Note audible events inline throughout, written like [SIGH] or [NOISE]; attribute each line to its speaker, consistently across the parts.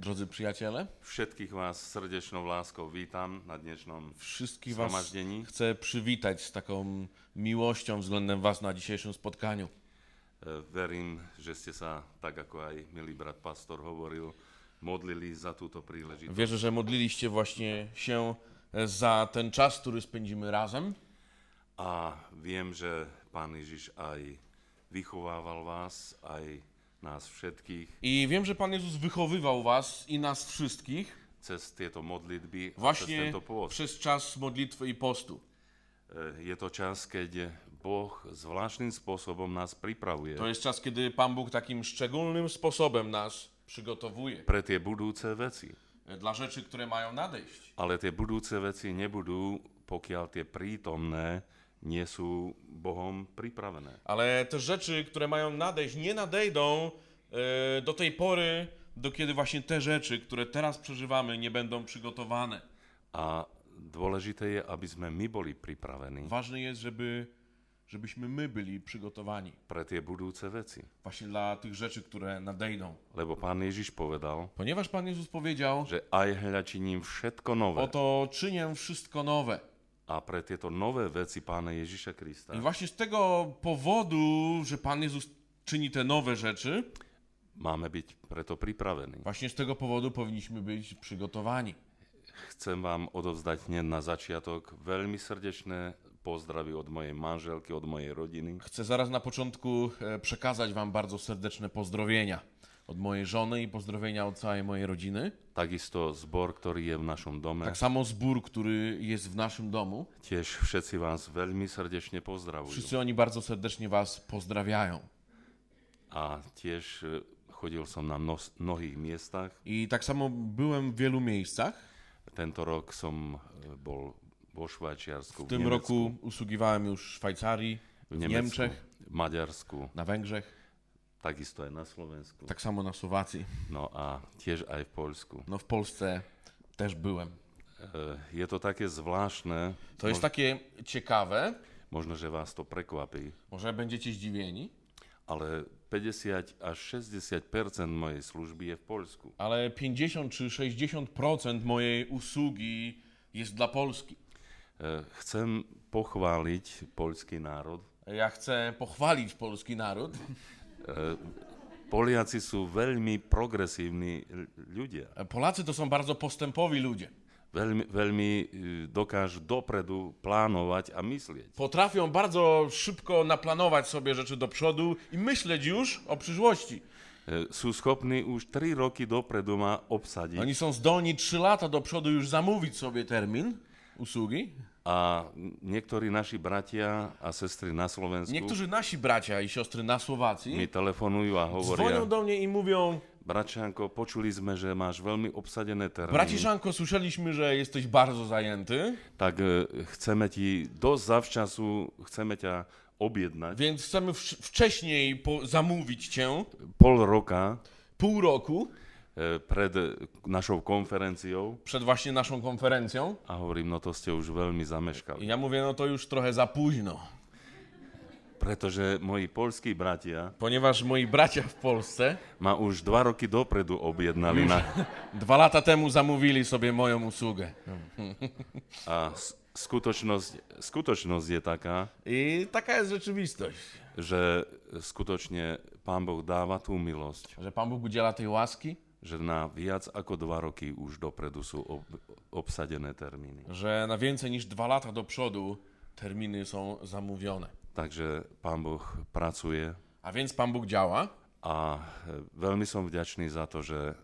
Speaker 1: Drodzy przyjaciele,
Speaker 2: Všetkých vás srdečnou láskou vítam na dnešnom
Speaker 1: wszystkich Was chcę przywitać z taką miłością względem Was na dzisiejszym spotkaniu.
Speaker 2: E, Verím, že ste sa, tak ako aj milý brat pastor hovoril, modlili za túto príležitosť.
Speaker 1: Wierzę, że modliliście właśnie się za ten czas, który spędzimy razem.
Speaker 2: A viem, že Pán Ježiš aj vychovával vás, aj nás všetkých
Speaker 1: I wiem, że Pan Jezus wychowywał Was i nas wszystkich
Speaker 2: cez tieto modlitby a cez
Speaker 1: właśnie przez czas modlitwy i postu.
Speaker 2: E, Je to čas, keď Boh zvláštnym spôsobom nás pripravuje
Speaker 1: To jest czas, kiedy Pan Bóg takim szczególnym sposobem nas przygotowuje
Speaker 2: pre tie budúce veci.
Speaker 1: dla rzeczy, które mają nadejść.
Speaker 2: Ale tie budúce veci nebudú, pokiaľ tie prítomné nie sú Bohom pripravené.
Speaker 1: Ale te rzeczy, które mają nadejść, nie nadejdą e, do tej pory, do kiedy właśnie te rzeczy, które teraz przeżywamy, nie będą przygotowane.
Speaker 2: A dôležité je, aby sme my boli pripravení
Speaker 1: Ważne jest, żeby, żebyśmy my byli przygotowani
Speaker 2: pre tie budúce veci.
Speaker 1: właśnie dla tych rzeczy, które nadejdą.
Speaker 2: Lebo Pán Ježiš povedal,
Speaker 1: Ponieważ Pan Jezus powiedział,
Speaker 2: že aj hľa činím všetko nové.
Speaker 1: oto czynię wszystko nowe.
Speaker 2: A pre tieto nové veci Pána Ježiša Krista
Speaker 1: I właśnie z tego powodu, że Pan Jezus czyni te nowe rzeczy,
Speaker 2: máme byť preto pripravení.
Speaker 1: właśnie z tego powodu powinniśmy być przygotowani.
Speaker 2: Chcem vám odovzdať hneď na začiatok veľmi srdečné pozdravy od mojej manželky, od mojej rodiny.
Speaker 1: Chcę zaraz na początku e, przekazać Wam bardzo serdeczne pozdrowienia od mojej żony i pozdrowienia od całej mojej rodziny.
Speaker 2: Takisto zbor, ktorý je v našom dome.
Speaker 1: Tak samo zbór, który jest w naszym domu.
Speaker 2: Tiež všetci vás veľmi srdečne pozdravujú.
Speaker 1: Wszyscy oni bardzo serdecznie Was pozdrawiają.
Speaker 2: A tiež e, chodil som na mnohých miestach.
Speaker 1: I tak samo byłem w wielu miejscach.
Speaker 2: Tento rok som e, bol vo Švajčiarsku,
Speaker 1: W tym
Speaker 2: Nemecku,
Speaker 1: roku usługiwałem już w Szwajcarii, w
Speaker 2: Nemecku,
Speaker 1: Niemczech,
Speaker 2: v Maďarsku,
Speaker 1: na Węgrzech,
Speaker 2: takisto aj na Slovensku.
Speaker 1: tak samo na Słowacji.
Speaker 2: No a tiež aj v Poľsku.
Speaker 1: No w Polsce też byłem.
Speaker 2: E, Je to také zvláštne,
Speaker 1: To jest takie ciekawe,
Speaker 2: možno, že vás to prekvapí,
Speaker 1: może będziecie zdziwieni,
Speaker 2: ale 50 až 60 mojej služby je v Poľsku.
Speaker 1: ale 50 czy 60% mojej usługi jest dla Polski.
Speaker 2: E, Chcem pochváliť poľský národ.
Speaker 1: Ja chcę pochwalić polski naród.
Speaker 2: Poliaci sú veľmi progresívni l- ľudia.
Speaker 1: Polacy to są bardzo postępowi ludzie.
Speaker 2: Veľmi, veľmi e, dokážu dopredu plánovať a myslieť.
Speaker 1: Potrafią bardzo szybko naplanować sobie rzeczy do przodu i myśleć już o przyszłości.
Speaker 2: E, Sú schopní už 3 roky dopredu ma obsadiť
Speaker 1: Oni są zdolni 3 lata do przodu już zamówić sobie termin usługi.
Speaker 2: A niektorí naši bratia a sestry na Slovensku
Speaker 1: Niektórzy nasi bracia i siostry na
Speaker 2: mi
Speaker 1: Słowacji
Speaker 2: telefonujú a hovoria,
Speaker 1: dzwonią do mnie i mówią
Speaker 2: bračanko, počuli sme, že máš veľmi obsadené termíny,
Speaker 1: Braciszanko, słyszeliśmy, że jesteś bardzo zajęty,
Speaker 2: tak e, chceme ti dosť zavčasu, chceme ťa objednať.
Speaker 1: Więc chcemy wcześniej zamówić cię,
Speaker 2: pol roka
Speaker 1: pół roku,
Speaker 2: pred e, našou konferenciou
Speaker 1: przed właśnie naszą konferencją.
Speaker 2: a hovorím, no to ste už veľmi zameškali.
Speaker 1: Ja mówię, no to już trochę za późno,
Speaker 2: Pretože moji polskí bratia
Speaker 1: ponieważ moi bracia w Polsce
Speaker 2: ma už dva roky dopredu objednali na,
Speaker 1: dwa lata temu zamówili sobie moją usługę.
Speaker 2: a skutočnosť, skutočnosť je taká,
Speaker 1: I taka jest rzeczywistość,
Speaker 2: že skutočne Pán Boh dáva tú milosť,
Speaker 1: że Pan Bóg udziela tej łaski,
Speaker 2: že na viac ako dva roky už dopredu sú ob, obsadené termíny.
Speaker 1: że na więcej niż dwa lata do przodu terminy są zamówione.
Speaker 2: Takže Pán Boh pracuje
Speaker 1: A więc Pan Bóg działa.
Speaker 2: a e, veľmi som vďačný za to, že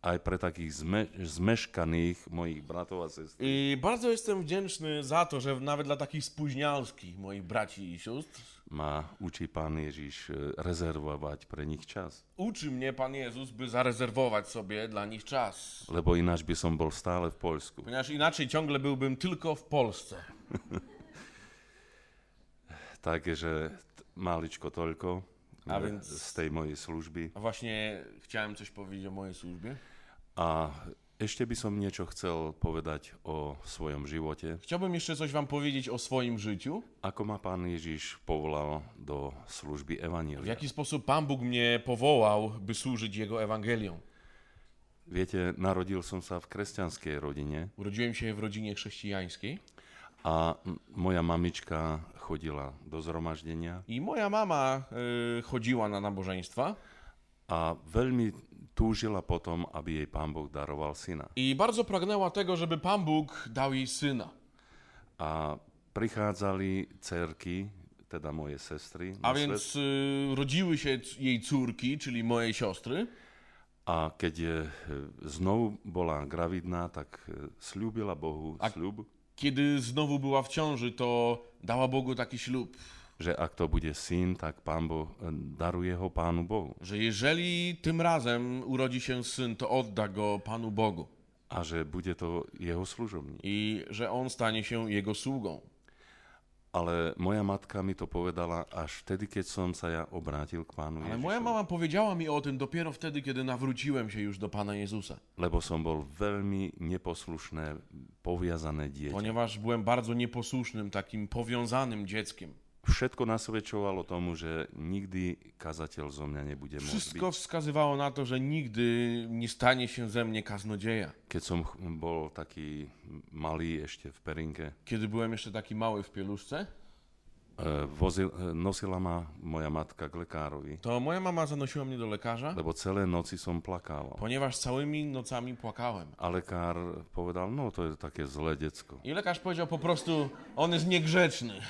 Speaker 2: aj pre takých zme, zmeškaných mojich bratov a sestry
Speaker 1: I bardzo jestem wdzięczny za to, że nawet dla takich spóźnialskich moich braci i sióstr
Speaker 2: ma učí Pán Ježiš e, rezervovať pre nich čas.
Speaker 1: uczy mnie Pan Jezus, by zarezerwować sobie dla nich czas.
Speaker 2: Lebo ináč by som bol stále v Poľsku.
Speaker 1: Ponieważ inaczej ciągle byłbym tylko w Polsce. [LAUGHS]
Speaker 2: Takže t- maličko toľko
Speaker 1: A więc-
Speaker 2: z tej mojej služby.
Speaker 1: A właśnie chciałem coś powiedzieć o mojej służbie.
Speaker 2: A ešte by som niečo chcel povedať o svojom živote.
Speaker 1: Chciałbym jeszcze coś wam powiedzieć o swoim życiu.
Speaker 2: Ako ma Pán Ježiš povolal do služby
Speaker 1: W
Speaker 2: Evanília.
Speaker 1: jaki sposób Pan Bóg mnie powołał, by służyć Jego Ewangelią.
Speaker 2: Viete, narodil som sa v kresťanskej rodine
Speaker 1: Urodziłem się w rodzinie chrześcijańskiej
Speaker 2: a moja mamička chodila do zhromaždenia
Speaker 1: i moja mama y, chodziła na nabożeństwa
Speaker 2: a veľmi túžila potom, aby jej pán Boh daroval syna.
Speaker 1: i bardzo pragnęła tego, żeby Pan Bóg dał jej syna.
Speaker 2: A prichádzali cerky, teda moje sestry,
Speaker 1: A
Speaker 2: na svet,
Speaker 1: więc y, rodziły się jej córki, czyli mojej siostry.
Speaker 2: a keď je, e, znovu bola gravidná, tak e, slúbila Bohu
Speaker 1: A-
Speaker 2: sľub,
Speaker 1: Kiedy znowu była w ciąży, to dała Bogu taki ślub,
Speaker 2: že ak to bude syn, tak pán Boh e, daruje ho pánu Bohu.
Speaker 1: że jeżeli tym razem urodzi się syn, to odda go Panu Bogu
Speaker 2: A že bude to jeho služobník.
Speaker 1: i że on stanie się jego sługą.
Speaker 2: Ale moja matka mi to povedala až vtedy, keď som sa ja obrátil k pánu
Speaker 1: Ale moja mama powiedziała mi o tym dopiero wtedy, kiedy nawróciłem się już do Pana Jezusa.
Speaker 2: Lebo som bol veľmi neposlušné, poviazané dieťa.
Speaker 1: Ponieważ byłem bardzo nieposłusznym, takim powiązanym dzieckiem.
Speaker 2: Všetko nasvedčovalo tomu, že nikdy kazateľ zo mňa nebude môcť.
Speaker 1: Wszystko wskazywało na to, że nigdy nie stanie się ze mnie kaznodzieja.
Speaker 2: Keď som ch- bol taký malý ešte v Perinke,
Speaker 1: Kiedy byłem jeszcze taki mały w pieluszce,
Speaker 2: e, vozil, e, nosila ma moja matka k lekárovi,
Speaker 1: to moja mama zanosiła mnie do lekarza,
Speaker 2: lebo celé noci som plakával.
Speaker 1: ponieważ całymi nocami płakałem.
Speaker 2: A lekár povedal, no to je také zlé decko.
Speaker 1: I lekarz powiedział po prostu, on jest niegrzeczny. [LAUGHS]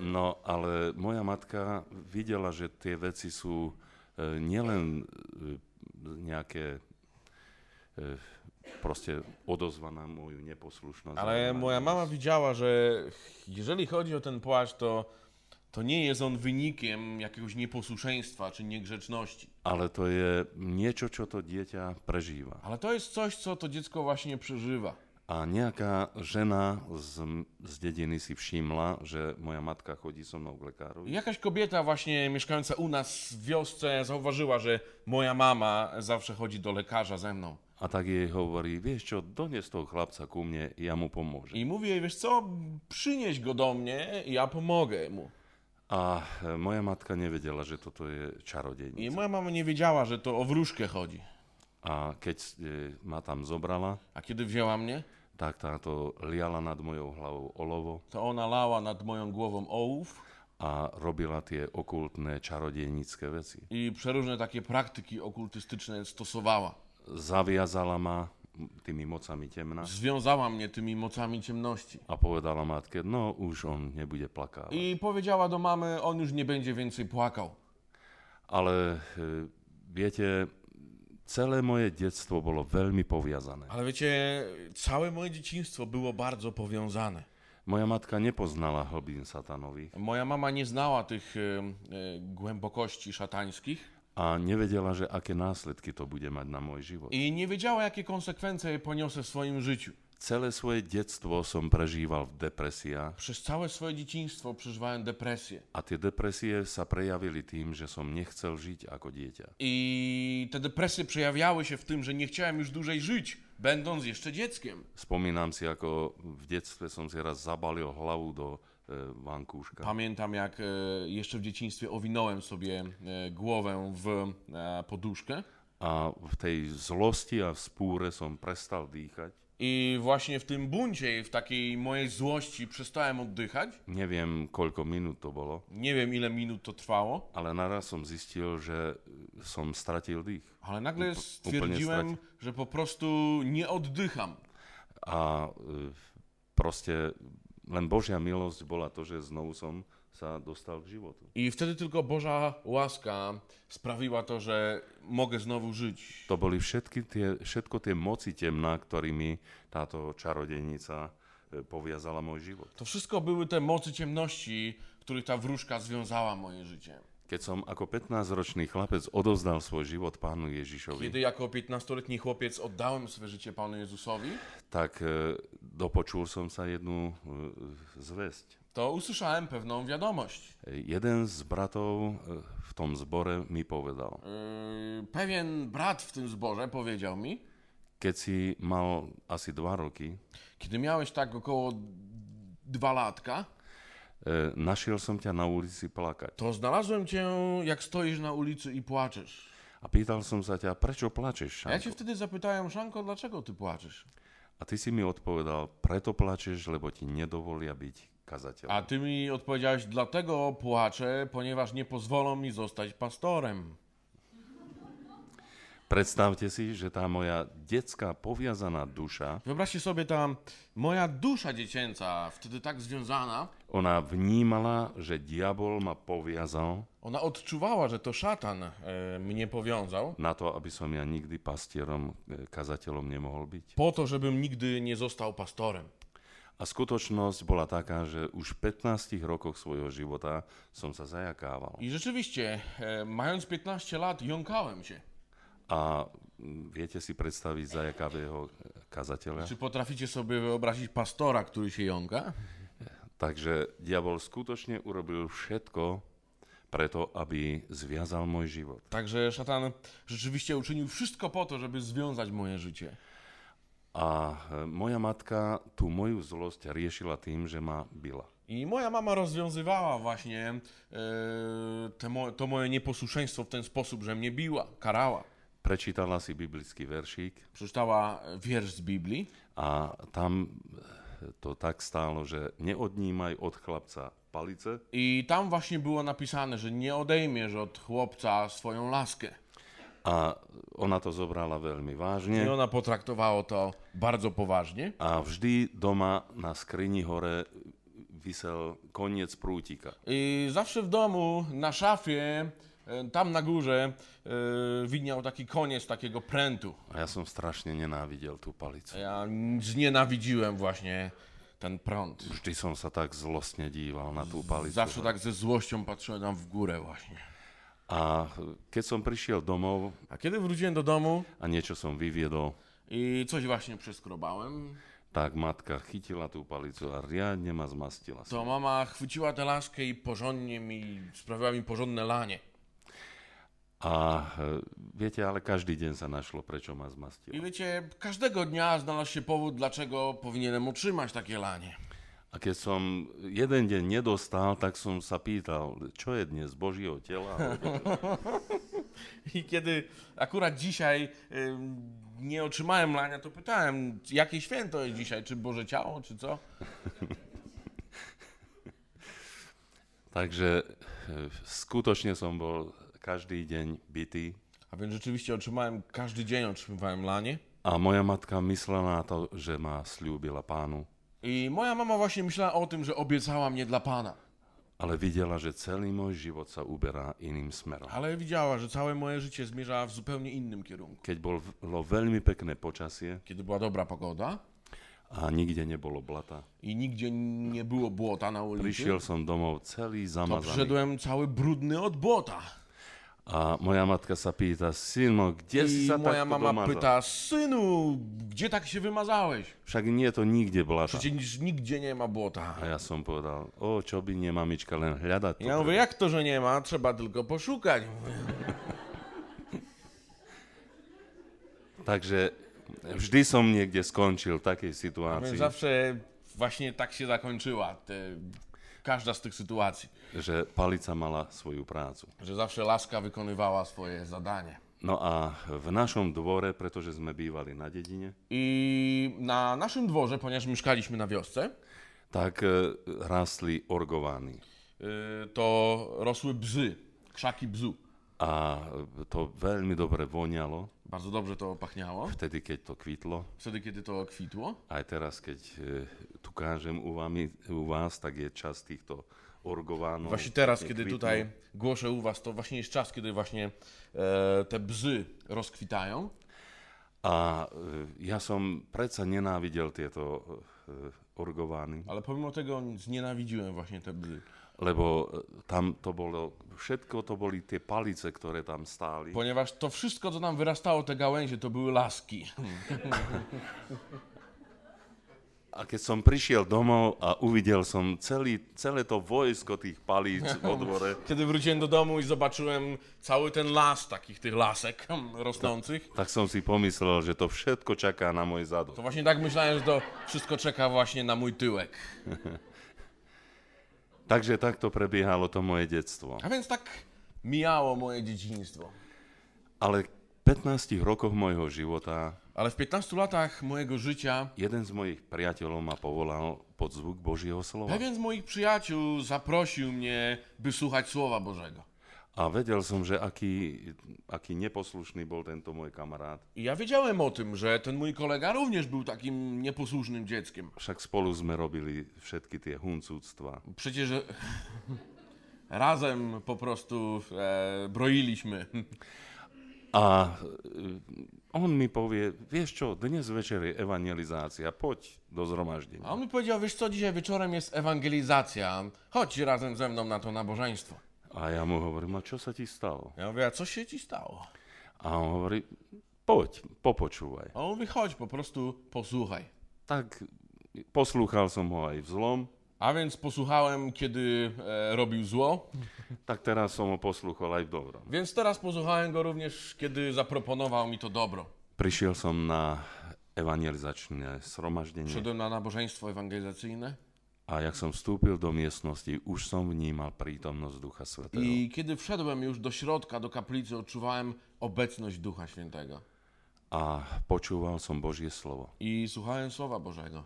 Speaker 2: No, ale moja matka videla, že tie veci sú e, nielen e, nejaké e, proste odozva na moju neposlušnosť.
Speaker 1: Ale moja mama widziała, że jeżeli chodzi o ten płaszcz, to, to nie jest on wynikiem jakiegoś nieposłuszeństwa czy niegrzeczności.
Speaker 2: Ale to je niečo, čo to dieťa prežíva.
Speaker 1: Ale to jest coś, co to dziecko właśnie przeżywa.
Speaker 2: A nejaká žena z, z dediny si všimla, že moja matka chodí so mnou k lekárovi.
Speaker 1: jakaś kobieta właśnie mieszkająca u nas w wiosce zauważyła, że moja mama zawsze chodzi do lekarza ze mną.
Speaker 2: A tak jej hovorí, vieš čo, dones toho chlapca ku mne, ja mu pomôžem.
Speaker 1: I mówi jej, wiesz co, przynieś go do mnie i ja pomogę mu.
Speaker 2: A e, moja matka nevedela, že toto je
Speaker 1: I
Speaker 2: čarodejnica.
Speaker 1: moja mama nie wiedziała, że to o wróżkę chodzi.
Speaker 2: A keď e, ma tam zobrala,
Speaker 1: A kiedy wzięła mnie,
Speaker 2: tak táto liala nad mojou hlavou olovo
Speaker 1: to ona lała nad moją głową ołów
Speaker 2: a robila tie okultné čarodejnícke veci.
Speaker 1: i przeróżne takie praktyki okultystyczne stosowała.
Speaker 2: Zaviazala ma tými mocami temna
Speaker 1: Związała mnie tymi mocami ciemności.
Speaker 2: a povedala matke, no už on nebude plakávať.
Speaker 1: I powiedziała do mamy, on już nie będzie więcej płakał.
Speaker 2: Ale e, viete, celé moje detstvo bolo veľmi poviazané.
Speaker 1: Ale wiecie, całe moje dzieciństwo było bardzo powiązane.
Speaker 2: Moja matka nepoznala hlbín satanových
Speaker 1: Moja mama nie znała tych e, głębokości szatańskich
Speaker 2: a nevedela, že aké následky to bude mať na môj život.
Speaker 1: i nie wiedziała, jakie konsekwencje poniosę w swoim życiu.
Speaker 2: Celé svoje detstvo som prežíval v depresiách
Speaker 1: Przez całe swoje dzieciństwo przeżywałem depresję.
Speaker 2: a tie depresie sa prejavili tým, že som nechcel žiť ako dieťa.
Speaker 1: I te depresje przejawiały się w tym, że nie chciałem już dłużej żyć, będąc jeszcze dzieckiem.
Speaker 2: Spomínam si, ako v detstve som si raz zabalil hlavu do e, vankúška.
Speaker 1: Pamiętam, jak e, jeszcze w dzieciństwie owinąłem sobie e, głowę w e, poduszkę.
Speaker 2: A v tej zlosti a v spúre som prestal dýchať.
Speaker 1: I właśnie w tym buncie i w takiej mojej złości przestałem oddychać.
Speaker 2: Neviem, koľko minút to bolo,
Speaker 1: Nie wiem, ile minut to trwało,
Speaker 2: ale naraz som zistil, že som stratil dých.
Speaker 1: ale nagle stwierdziłem, że po prostu nie oddycham.
Speaker 2: A e, proste len Božia milosť bola to, že znovu som sa dostal k životu.
Speaker 1: I wtedy tylko Boża łaska sprawiła to, że mogę znowu żyć.
Speaker 2: To boli všetky tie, všetko tie moci temná, ktorými táto čarodejnica e, poviazala môj život.
Speaker 1: To wszystko były te mocy ciemności, których ta wróżka związała moje życie.
Speaker 2: Keď som ako 15-ročný chlapec odovzdal svoj život pánu Ježišovi,
Speaker 1: Kiedy jako 15-letni chłopiec oddałem swe życie Panu Jezusowi,
Speaker 2: tak e, dopočul som sa jednu e, zväzť.
Speaker 1: To usłyszałem pewną wiadomość.
Speaker 2: E, Jeden z bratov e, v tom zbore mi povedal,
Speaker 1: Yy, pewien brat w tym zborze powiedział mi,
Speaker 2: keď si mal asi dva roky,
Speaker 1: kiedy miałeś tak około dwa latka,
Speaker 2: e, našiel som ťa na ulici plakať.
Speaker 1: to znalazłem cię, jak stoisz na ulicy i płaczesz.
Speaker 2: A pýtal som sa ťa, prečo plačeš,
Speaker 1: A ja cię wtedy zapytałem, Szanko, dlaczego ty płaczesz?
Speaker 2: A ty si mi odpovedal, preto plačeš, lebo ti nedovolia byť kazateľom.
Speaker 1: A ty mi odpowiedziałeś, dlatego płaczę, ponieważ nie pozwolą mi zostać pastorem.
Speaker 2: Predstavte si, že tá moja detská poviazaná duša,
Speaker 1: Wyobraźcie sobie, ta moja dusza dziecięca, wtedy tak związana,
Speaker 2: ona vnímala, že diabol ma poviazal
Speaker 1: ona odczuwała, że to szatan e, mnie powiązał,
Speaker 2: na to, aby som ja nikdy pastierom, e, kazateľom nemohol byť.
Speaker 1: po to, żebym nigdy nie został pastorem.
Speaker 2: A skutočnosť bola taká, že už v 15 rokoch svojho života som sa zajakával.
Speaker 1: I rzeczywiście, e, mając 15 lat, jąkałem się.
Speaker 2: A viete si predstaviť zajakavého kazateľa?
Speaker 1: Czy potraficie sobie wyobrazić pastora, który się jąka?
Speaker 2: Takže diabol skutočne urobil všetko preto, aby zviazal môj život.
Speaker 1: Także szatan rzeczywiście uczynił wszystko po to, żeby związać moje życie.
Speaker 2: A e, moja matka tú moju zlosť riešila tým, že ma bila.
Speaker 1: I moja mama rozwiązywała właśnie e, mo- to moje nieposłuszeństwo w ten sposób, że mnie biła, karała.
Speaker 2: Prečítala si biblický veršík
Speaker 1: Przeczytała wiersz z Biblii
Speaker 2: a tam e, to tak stálo, že neodnímaj od chlapca palice
Speaker 1: i tam właśnie było napisane, że nie odejmiesz od chłopca swoją laskę.
Speaker 2: A ona to zobrala veľmi
Speaker 1: I
Speaker 2: vážne
Speaker 1: ona potraktowała to bardzo poważnie.
Speaker 2: a vždy doma na skrini hore vysel koniec prútika.
Speaker 1: I zawsze w domu, na szafie, e, tam na górze, e, widniał taki koniec takiego prętu.
Speaker 2: A ja som strašne nenávidel tú palicu.
Speaker 1: Ja znienawidziłem właśnie ten prąd.
Speaker 2: Vždy som sa tak zlostne díval na tú palicu.
Speaker 1: Zawsze tak ze złością patrzyłem tam w górę właśnie.
Speaker 2: A keď som prišiel domov
Speaker 1: A kiedy wróciłem do domu
Speaker 2: a niečo som vyviedol,
Speaker 1: i coś właśnie przeskrobałem,
Speaker 2: tak matka chytila tú palicu a riadne ma zmastila.
Speaker 1: to mama chwyciła tę laskę i porządnie mi, sprawiła mi porządne lanie.
Speaker 2: A e, viete, ale každý deň sa našlo, prečo ma
Speaker 1: I
Speaker 2: zmastila.
Speaker 1: wiecie, każdego dnia znalazł się powód, dlaczego powinienem otrzymać takie lanie.
Speaker 2: A keď som jeden deň nedostal, tak som sa pýtal, čo je dnes, Božího tela? [LAUGHS]
Speaker 1: I kiedy akurat dzisiaj nie otrzymałem lania, to pytałem, jakie święto jest dzisiaj, czy Boże Ciało, czy co? [LAUGHS]
Speaker 2: Takže e, skutočne som bol každý deň bitý
Speaker 1: A więc rzeczywiście otrzymałem, każdy dzień otrzymywałem lanie.
Speaker 2: a moja matka myslela na to, že ma slúbila pánu,
Speaker 1: I moja mama właśnie myślała o tym, że obiecała mnie dla Pana.
Speaker 2: ale videla, že celý môj život sa uberá iným smerom.
Speaker 1: Ale widziała, że całe moje życie zmierza w zupełnie innym kierunku.
Speaker 2: Keď bolo veľmi pekné počasie
Speaker 1: Kiedy była dobra pogoda
Speaker 2: a nikde nebolo blata,
Speaker 1: i nigdzie nie było błota na ulicy,
Speaker 2: prišiel som domov celý
Speaker 1: to
Speaker 2: zamazaný.
Speaker 1: przyszedłem cały brudny od błota.
Speaker 2: A moja matka syno, kde si
Speaker 1: I moja
Speaker 2: takto
Speaker 1: mama pyta, synu, gdzie tak się wymazałeś?
Speaker 2: Však nie to nikde blata.
Speaker 1: Przecież nigdzie nie ma błota.
Speaker 2: A ja som povedal, o, by nie mamička, len hľadať to.
Speaker 1: Ja mówię, jak to, że nie ma? Trzeba tylko poszukać. [LAUGHS]
Speaker 2: Som niekde skončil v takej
Speaker 1: A więc
Speaker 2: situácii,
Speaker 1: zawsze właśnie tak się zakończyła te, każda z tych sytuacji.
Speaker 2: že palica mala svoju prácu.
Speaker 1: Że zawsze laska wykonywała swoje zadanie.
Speaker 2: No a v našom dvore, pretože sme bývali na dedine,
Speaker 1: I na naszym dworze, ponieważ mieszkaliśmy na wiosce,
Speaker 2: tak e, rastli orgovány.
Speaker 1: y, to rosły bzy, krzaki bzu.
Speaker 2: A to veľmi dobre voňalo,
Speaker 1: Bardzo dobrze to pachniało.
Speaker 2: vtedy, keď to kvitlo.
Speaker 1: Wtedy, kiedy to kwitło.
Speaker 2: Aj teraz, keď e, tu kážem u, vami, u vás, tak je čas týchto orgovánov.
Speaker 1: Właśnie teraz, kiedy
Speaker 2: kvitnú.
Speaker 1: tutaj głoszę u was, to właśnie jest czas, kiedy właśnie e, te bzy rozkwitają.
Speaker 2: A e, ja som predsa nenávidel tieto e,
Speaker 1: Ale pomimo tego znienawidziłem właśnie te bzy.
Speaker 2: lebo e, tam to bolo, všetko to boli tie palice, ktoré tam stáli.
Speaker 1: Ponieważ to wszystko, co nam wyrastało, te gałęzie, to były laski. [LAUGHS]
Speaker 2: A keď som prišiel domov a uvidel som celý, celé to vojsko tých palíc [LAUGHS] vo dvore,
Speaker 1: Kiedy wróciłem do domu i zobaczyłem cały ten las takich tych lasek rosnących,
Speaker 2: tak som si pomyslel, že to všetko čaká na môj zadok.
Speaker 1: to właśnie tak myślałem, że to wszystko czeka właśnie na mój tyłek. [LAUGHS]
Speaker 2: Takže takto prebiehalo to moje detstvo.
Speaker 1: A więc tak mijało moje dzieciństwo.
Speaker 2: Ale 15 rokoch môjho života
Speaker 1: Ale w 15 latach mojego życia
Speaker 2: jeden z mojich priateľov ma povolal pod zvuk Božieho slova.
Speaker 1: pewien z moich przyjaciół zaprosił mnie, by słuchać Słowa Bożego.
Speaker 2: A vedel som, že aký, aký neposlušný bol tento môj kamarát.
Speaker 1: Ja wiedziałem o tym, że ten mój kolega również był takim nieposłusznym dzieckiem.
Speaker 2: Však spolu sme robili všetky tie huncúctva.
Speaker 1: Przecież [LAUGHS] razem po prostu e, broiliśmy. [LAUGHS]
Speaker 2: A e, on mi povie, vieš čo, dnes večer je evangelizácia, poď do
Speaker 1: A
Speaker 2: zhromaždenia.
Speaker 1: on mi powiedział, wiesz co, dzisiaj wieczorem jest ewangelizacja, chodź razem ze mną na to nabożeństwo.
Speaker 2: A ja mu hovorím, a čo sa ti stalo?
Speaker 1: Ja mówię, a co się ci stało?
Speaker 2: A on hovorí, poď, popočúvaj.
Speaker 1: A on mówi, chodź, po prostu posłuchaj.
Speaker 2: Tak poslúchal som ho aj v zlom,
Speaker 1: A więc posłuchałem, kiedy e, robił zło,
Speaker 2: tak teraz poslúchal aj v dobrom.
Speaker 1: więc teraz posłuchałem go również, kiedy zaproponował mi to dobro.
Speaker 2: Prišiel som na evangelizačné sromaždenie
Speaker 1: Przyszedłem na nabożeństwo ewangelizacyjne
Speaker 2: a jak som vstúpil do miestnosti, už som vnímal prítomnosť Ducha Svetého.
Speaker 1: i kiedy wszedłem już do środka, do kaplicy, odczuwałem obecność Ducha Świętego.
Speaker 2: A počúval som Božie slovo.
Speaker 1: I słuchałem Słowa Bożego.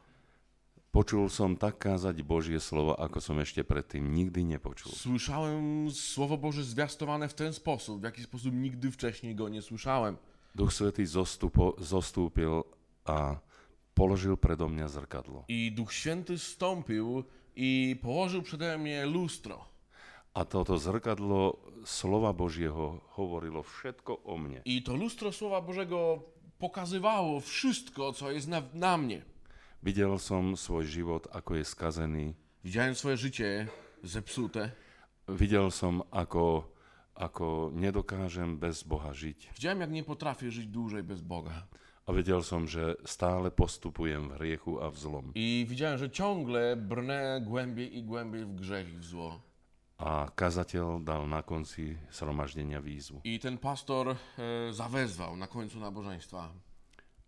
Speaker 2: Počul som tak kázať Božie slovo, ako som ešte predtým nikdy nepočul.
Speaker 1: Słyszałem Słowo Boże zwiastowane w ten sposób, w jaki sposób nigdy wcześniej go nie słyszałem.
Speaker 2: Duch Svetý zostupo, zostúpil a položil predo mňa zrkadlo.
Speaker 1: I Duch Święty stąpił i położył przede mnie lustro.
Speaker 2: A toto zrkadlo slova Božieho hovorilo všetko o mne.
Speaker 1: I to lustro Słowa Bożego pokazywało wszystko, co jest na, na mnie.
Speaker 2: Videl som svoj život, ako je skazený.
Speaker 1: Widziałem swoje życie zepsute.
Speaker 2: Videl som, ako, ako nedokážem bez Boha žiť.
Speaker 1: Widziałem, jak nie potrafię żyć dłużej bez Boga.
Speaker 2: A vedel som, že stále postupujem v hriechu a v zlom.
Speaker 1: I widziałem, że ciągle brnę głębiej i głębiej w grzech i w zło.
Speaker 2: A kazateľ dal na konci sromaždenia výzvu.
Speaker 1: I ten pastor e, zawezwał na końcu nabożeństwa.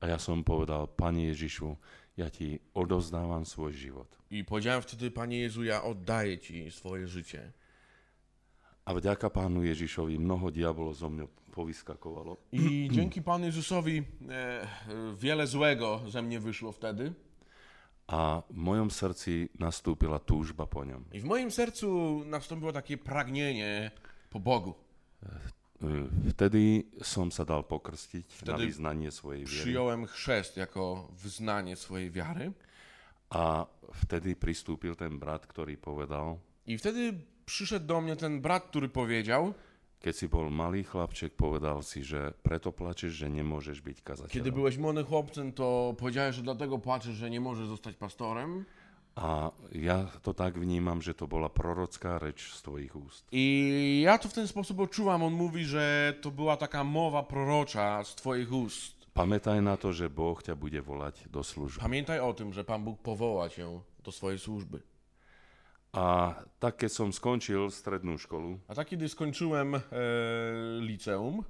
Speaker 2: A ja som povedal, Pane Ježišu, ja ti odozdávam svoj život.
Speaker 1: I powiedziałem wtedy, Panie Jezu, ja oddaję Ci swoje życie.
Speaker 2: A vďaka Pánu Ježišovi mnoho diabolov zo mňa povyskakovalo.
Speaker 1: I [CLEARS THROAT] dzięki Panu Jezusowi e, e, wiele złego ze mnie wyszło wtedy.
Speaker 2: A v mojom srdci nastúpila túžba po ňom.
Speaker 1: I w moim sercu nastąpiło takie pragnienie po Bogu.
Speaker 2: E, Vtedy som sa dal pokrstiť na
Speaker 1: Vtedy
Speaker 2: vyznanie svojej viery.
Speaker 1: Przyjąłem chrzest jako wyznanie swojej wiary.
Speaker 2: A vtedy pristúpil ten brat, ktorý povedal,
Speaker 1: I wtedy przyszedł do mnie ten brat, który powiedział,
Speaker 2: keď si bol malý chlapček, povedal si, že preto plačeš, że nemôžeš byť
Speaker 1: kiedy
Speaker 2: kazateľom.
Speaker 1: byłeś młodym chłopcem, to powiedziałeś, że dlatego płaczesz, że nie możesz zostać pastorem.
Speaker 2: A ja to tak vnímam, že to bola prorocká reč z tvojich úst.
Speaker 1: I ja to w ten sposób odczułam. On mówi, że to była taka mowa prorocza z twoich ust.
Speaker 2: Pamätaj na to, že Boh ťa bude volať do služby.
Speaker 1: Pamiętaj o tym, że Pan Bóg powoła cię do swojej służby.
Speaker 2: A tak, keď som skončil strednú školu,
Speaker 1: A tak kiedy skończyłem e, liceum,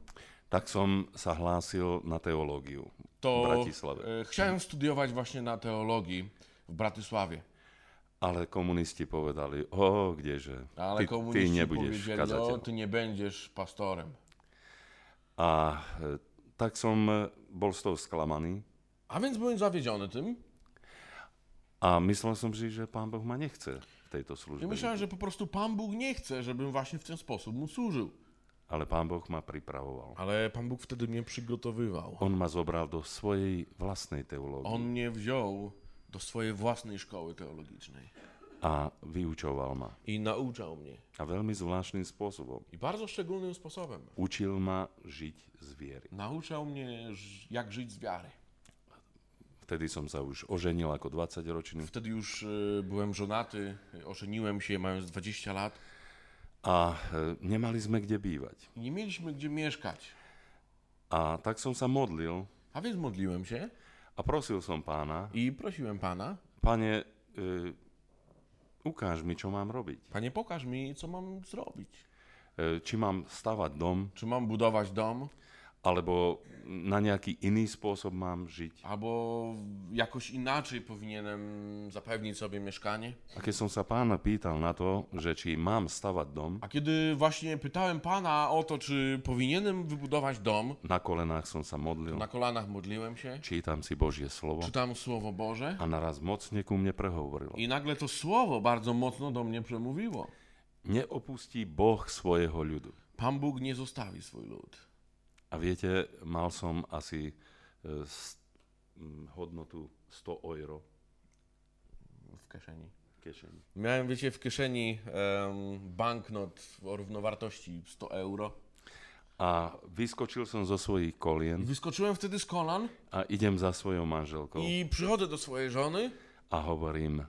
Speaker 2: tak som sa hlásil na teológiu v
Speaker 1: to
Speaker 2: Bratislave.
Speaker 1: e, chciałem studiować właśnie na teologii w Bratysławie.
Speaker 2: Ale komunisti povedali, o, kdeže,
Speaker 1: Ale
Speaker 2: ty, ty
Speaker 1: komuniści
Speaker 2: nebudeš
Speaker 1: powiedzieli, o,
Speaker 2: kazateľ.
Speaker 1: ty nie będziesz pastorem.
Speaker 2: A e, tak som e, bol z toho sklamaný
Speaker 1: A więc byłem zawiedziony tym
Speaker 2: a som si, že pán Boh ma nechce v tejto
Speaker 1: i
Speaker 2: službe.
Speaker 1: myślałem, że po prostu Pan Bóg nie chce, żebym właśnie w ten sposób mu służył.
Speaker 2: Ale pán Boh ma pripravoval.
Speaker 1: Ale Pan Bóg wtedy mnie przygotowywał.
Speaker 2: On ma zobral do svojej vlastnej teológie
Speaker 1: On mnie wziął do swojej własnej szkoły teologicznej
Speaker 2: a vyučoval ma.
Speaker 1: i nauczał mnie.
Speaker 2: A veľmi zvláštnym spôsobom.
Speaker 1: I bardzo szczególnym sposobem.
Speaker 2: Učil ma žiť z viery.
Speaker 1: Nauczał mnie, jak żyć z wiary.
Speaker 2: Vtedy som sa už oženil ako 20-ročný
Speaker 1: Wtedy już y, byłem żonaty, y, ożeniłem się mając 20 lat
Speaker 2: a e, nemali sme kde bývať.
Speaker 1: nie mieliśmy gdzie mieszkać.
Speaker 2: A tak som sa modlil
Speaker 1: A więc modliłem się
Speaker 2: a prosil som pána,
Speaker 1: i prosiłem Pana,
Speaker 2: pane, e, ukáž mi, čo mám robiť.
Speaker 1: Panie, pokaż mi, co mam zrobić.
Speaker 2: E, či mám stavať dom,
Speaker 1: Czy mam budować dom,
Speaker 2: alebo na nejaký iný spôsob mám žiť.
Speaker 1: Albo jakoś inaczej powinienem zapewnić sobie mieszkanie.
Speaker 2: A keď som sa pána pýtal na to, že či mám stavať dom,
Speaker 1: A kiedy właśnie pytałem Pana o to, czy powinienem wybudować dom,
Speaker 2: na kolenách som sa modlil,
Speaker 1: na kolanach modliłem się,
Speaker 2: čítam si Božie slovo
Speaker 1: czytam Słowo Boże
Speaker 2: a naraz mocne ku mne prehovorilo.
Speaker 1: i nagle to Słowo bardzo mocno do mnie przemówiło.
Speaker 2: Neopustí Boh svojho ľudu.
Speaker 1: Pan Bóg nie zostawi swój lud.
Speaker 2: A viete, mal som asi e, hodnotu 100 euro.
Speaker 1: W kieszeni.
Speaker 2: v kešeni.
Speaker 1: Miałem, wiecie, w kieszeni em, banknot o równowartości 100 euro.
Speaker 2: A vyskočil som zo svojich kolien.
Speaker 1: Wyskoczyłem wtedy z kolan.
Speaker 2: A idem za svojou manželkou
Speaker 1: i przychodzę do swojej żony.
Speaker 2: A hovorím,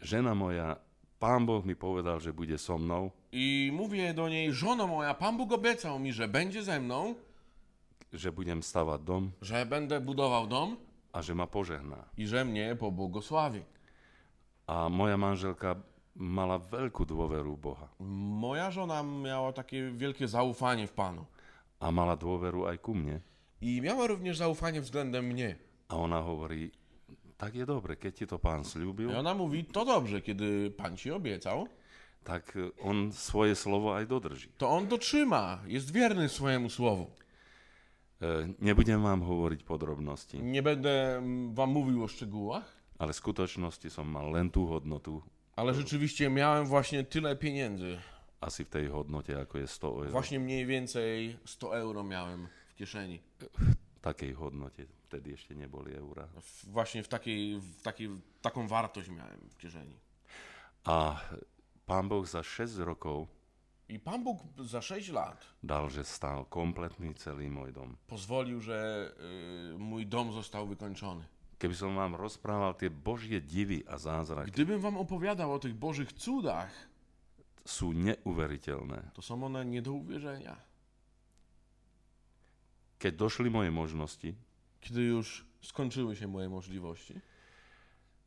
Speaker 2: žena moja, pán Boh mi povedal, že bude so mnou,
Speaker 1: i mówię do niej, żono moja, Pan Bóg obiecał mi, że będzie ze mną,
Speaker 2: že budem stavať dom
Speaker 1: że będę budował dom
Speaker 2: a že ma požehná.
Speaker 1: i że mnie pobłogosławi.
Speaker 2: A moja manželka mala veľkú dôveru v Boha.
Speaker 1: Moja żona miała takie wielkie zaufanie w Panu.
Speaker 2: A mala dôveru aj ku mne.
Speaker 1: I miała również zaufanie względem mnie.
Speaker 2: A ona hovorí, tak je dobre, keď ti to pán slúbil,
Speaker 1: I ona mówi, to dobrze, kiedy Pan ci obiecał,
Speaker 2: tak on svoje slovo aj dodrží.
Speaker 1: to On dotrzyma, jest wierny swojemu słowu.
Speaker 2: E, Nebudem vám hovoriť podrobnosti,
Speaker 1: Nie będę wam mówił o szczegółach,
Speaker 2: ale v skutočnosti som mal len tú hodnotu,
Speaker 1: ale rzeczywiście miałem właśnie tyle pieniędzy.
Speaker 2: asi v tej hodnote, ako je 100 euro.
Speaker 1: Właśnie mniej więcej 100 euro miałem w kieszeni.
Speaker 2: V takej hodnote, vtedy ešte neboli eurá.
Speaker 1: W, właśnie w takiej, w takiej, taką wartość miałem w kieszeni.
Speaker 2: A pán Boh za 6 rokov
Speaker 1: I Pan Bóg za 6 lat
Speaker 2: dal, že stál kompletný celý môj dom.
Speaker 1: pozwolił, że y, mój dom został wykończony.
Speaker 2: Keby som vám rozprával tie Božie divy a zázraky,
Speaker 1: Gdybym wam opowiadał o tych Bożych cudach,
Speaker 2: sú neuveriteľné.
Speaker 1: to są one nie do uwierzenia.
Speaker 2: Keď došli moje možnosti,
Speaker 1: Kiedy już skończyły się moje możliwości,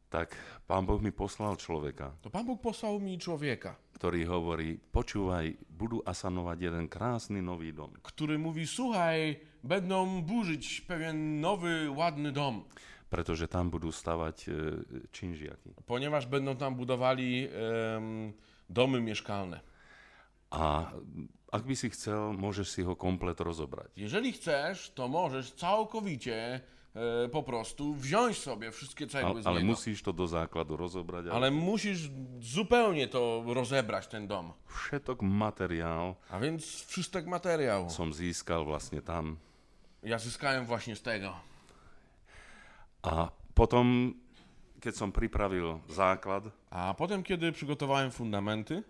Speaker 2: tak pán Boh mi poslal človeka,
Speaker 1: to Pan Bóg posłał mi człowieka,
Speaker 2: ktorý hovorí, počúvaj, budú asanovať jeden krásny nový dom.
Speaker 1: który mówi: Słuchaj, będą burzyć pewien nowy, ładny dom,
Speaker 2: pretože tam budú stavať e, činžiaky.
Speaker 1: ponieważ będą tam budowali em, domy mieszkalne.
Speaker 2: A ak by si chcel, môžeš si ho komplet rozobrať.
Speaker 1: Jeżeli chcesz, to możesz całkowicie e, po prostu wziąć sobie wszystkie cegły
Speaker 2: Ale,
Speaker 1: z
Speaker 2: ale
Speaker 1: niego.
Speaker 2: musíš to do základu rozobrať. Ale...
Speaker 1: Ale musisz zupełnie to rozebrać, ten dom.
Speaker 2: Všetok materiál
Speaker 1: A więc wszystek materiał
Speaker 2: som získal vlastne tam.
Speaker 1: ja zyskałem właśnie z tego.
Speaker 2: A potom, keď som pripravil základ,
Speaker 1: A potem, kiedy przygotowałem fundamenty,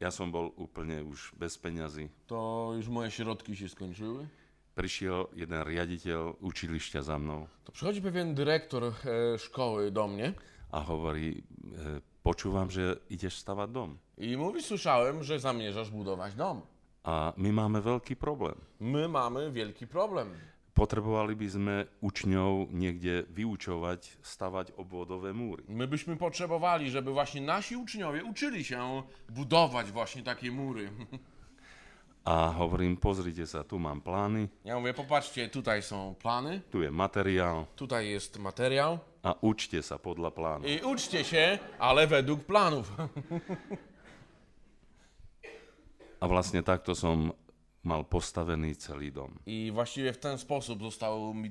Speaker 2: ja som bol úplne už bez peňazí.
Speaker 1: to już moje środki się skończyły.
Speaker 2: Prišiel jeden riaditeľ učilišťa za mnou
Speaker 1: To przychodzi pewien dyrektor e, szkoły do mnie
Speaker 2: a hovorí, e, počúvam, že ideš stavať dom.
Speaker 1: i mówi: Słyszałem, że zamierzasz budować dom.
Speaker 2: A my máme veľký problém.
Speaker 1: My mamy wielki problem.
Speaker 2: Potrebovali by sme učňov niekde vyučovať, stavať obvodové múry.
Speaker 1: My byśmy potrzebowali, żeby właśnie nasi uczniowie uczyli się budować właśnie takie mury. [LAUGHS]
Speaker 2: A hovorím, pozrite sa, tu mám plány,
Speaker 1: Ja mówię, popatrzcie, tutaj są plany,
Speaker 2: tu je materiál
Speaker 1: tutaj jest materiał
Speaker 2: a učte sa podľa plánu.
Speaker 1: i uczcie się, ale według planów.
Speaker 2: A vlastne takto som mal postavený celý dom.
Speaker 1: I właściwie w ten sposób został mi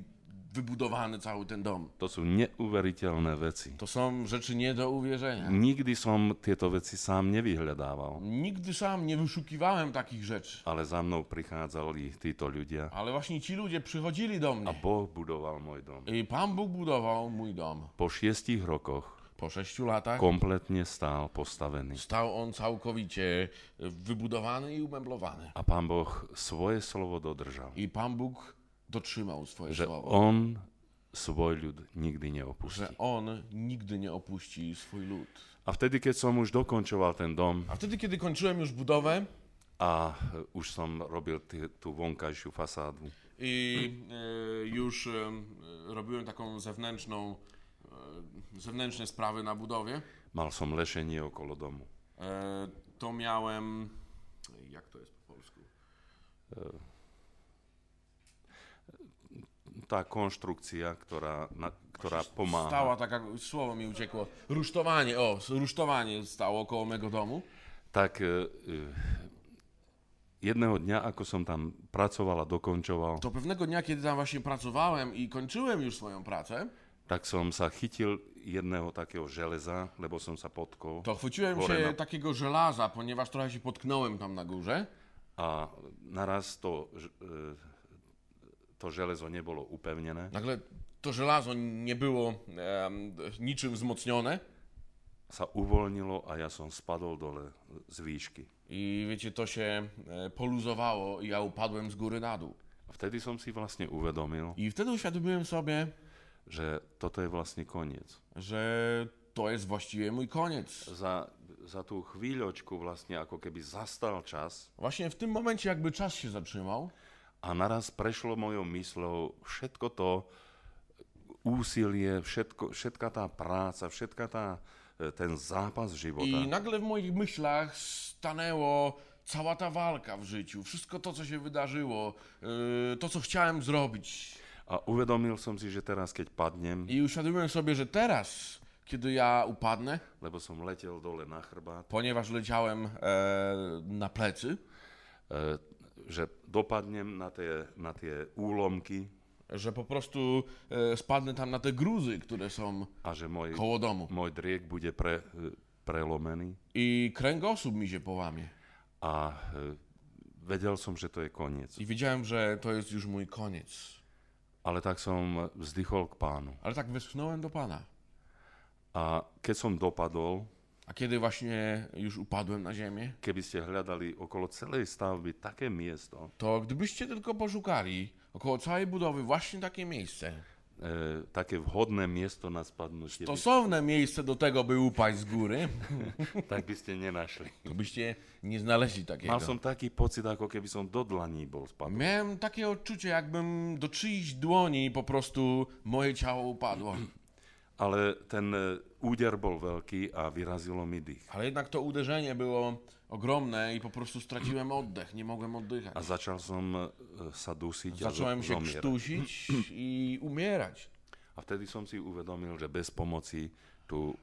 Speaker 1: wybudowany cały ten dom.
Speaker 2: To sú neuveriteľné veci.
Speaker 1: To są rzeczy nie do uwierzenia.
Speaker 2: Nikdy som tieto veci sám nevyhľadával,
Speaker 1: Nigdy sam nie wyszukiwałem takich rzeczy.
Speaker 2: ale za mnou prichádzali títo ľudia
Speaker 1: Ale właśnie ci ludzie przychodzili do
Speaker 2: a
Speaker 1: mnie.
Speaker 2: Boh budoval môj dom.
Speaker 1: I Pan Bóg budował mój dom.
Speaker 2: Po šiestich rokoch
Speaker 1: Po sześciu latach
Speaker 2: kompletne stál postavený.
Speaker 1: stał on całkowicie wybudowany i umeblowany.
Speaker 2: A pán Boh svoje slovo dodržal.
Speaker 1: I Pan Bóg dotrzymał swoje
Speaker 2: Že
Speaker 1: słowo.
Speaker 2: on svoj ľud nikdy neopustí.
Speaker 1: Że on nigdy nie opuści swój lud.
Speaker 2: A vtedy, keď som už dokončoval ten dom
Speaker 1: A wtedy, kiedy kończyłem już budowę
Speaker 2: a už som robil t- tú vonkajšiu fasádu,
Speaker 1: i e, już e, robiłem taką zewnętrzną, e, zewnętrzne sprawy na budowie,
Speaker 2: mal som lešenie okolo domu.
Speaker 1: to miałem. Jak to jest po polsku?
Speaker 2: Tá konštrukcia, ktorá, na, ktorá pomáha.
Speaker 1: Stała taka, słowo mi uciekło, rusztowanie, o, rusztowanie stało koło mego domu.
Speaker 2: Tak e, e, jedného dňa, ako som tam pracoval a dokončoval,
Speaker 1: To pewnego dnia, kiedy tam właśnie pracowałem i kończyłem już swoją pracę,
Speaker 2: tak som sa chytil jedného takého železa, lebo som sa potkol.
Speaker 1: to chwyciłem
Speaker 2: Chore
Speaker 1: się
Speaker 2: na-
Speaker 1: takiego żelaza, ponieważ trochę się potknąłem tam na górze.
Speaker 2: A naraz to, ž- e, to železo nebolo upevnené
Speaker 1: Nagle to żelazo nie było em, niczym wzmocnione
Speaker 2: sa uvoľnilo a ja som spadol dole z výšky.
Speaker 1: i wiecie, to się e, poluzowało i ja upadłem z góry na dół.
Speaker 2: A vtedy som si vlastne uvedomil,
Speaker 1: I wtedy uświadomiłem sobie,
Speaker 2: že toto je vlastne koniec.
Speaker 1: że to jest właściwie mój koniec.
Speaker 2: Za, za tú chvíľočku vlastne ako keby zastal čas
Speaker 1: Właśnie w tym momencie jakby czas się zatrzymał
Speaker 2: a naraz prešlo mojou mysľou všetko to úsilie, všetko, všetka tá práca, všetka tá, e, ten zápas života.
Speaker 1: i nagle w moich myślach stanęło cała ta walka w życiu, wszystko to, co się wydarzyło, yy, to, co chciałem zrobić.
Speaker 2: A uvedomil som si, že teraz, keď padnem,
Speaker 1: I uświadomiłem sobie, że teraz, kiedy ja upadnę,
Speaker 2: lebo som letel dole na chrbát,
Speaker 1: ponieważ leciałem e, na plecy,
Speaker 2: e, že dopadnem na tie, na tie úlomky
Speaker 1: że po prostu e, spadnę tam na te gruzy, które są
Speaker 2: a že môj,
Speaker 1: koło domu
Speaker 2: môj driek bude pre, e, prelomený.
Speaker 1: i kręgosłup mi się połamie.
Speaker 2: A e, vedel som, že to je koniec.
Speaker 1: I wiedziałem, że to jest już mój koniec.
Speaker 2: Ale tak som vzdychol k pánu.
Speaker 1: Ale tak westchnąłem do Pana.
Speaker 2: A keď som dopadol,
Speaker 1: A kiedy właśnie już upadłem na ziemię,
Speaker 2: ste hľadali okolo celej stavby také miesto,
Speaker 1: to gdybyście tylko poszukali około całej budowy właśnie takie miejsce,
Speaker 2: e, také vhodné miesto na by,
Speaker 1: stosowne miejsce do tego, by upaść z góry, [LAUGHS]
Speaker 2: tak by ste nenašli.
Speaker 1: to byście nie znaleźli takiego.
Speaker 2: Mal som taký pocit, ako keby som do dlaní bol spadol.
Speaker 1: Miałem takie odczucie, jakbym do czyichś dłoni po prostu moje ciało upadło.
Speaker 2: Ale ten e, úder bol veľký a vyrazilo mi dých.
Speaker 1: Ale jednak to uderzenie było ogromne i po prostu straciłem oddech, nie mogłem oddychać.
Speaker 2: A začal som e, sa
Speaker 1: Zacząłem się krztusić i umierać.
Speaker 2: A vtedy som si uvedomil, že bez pomoci tu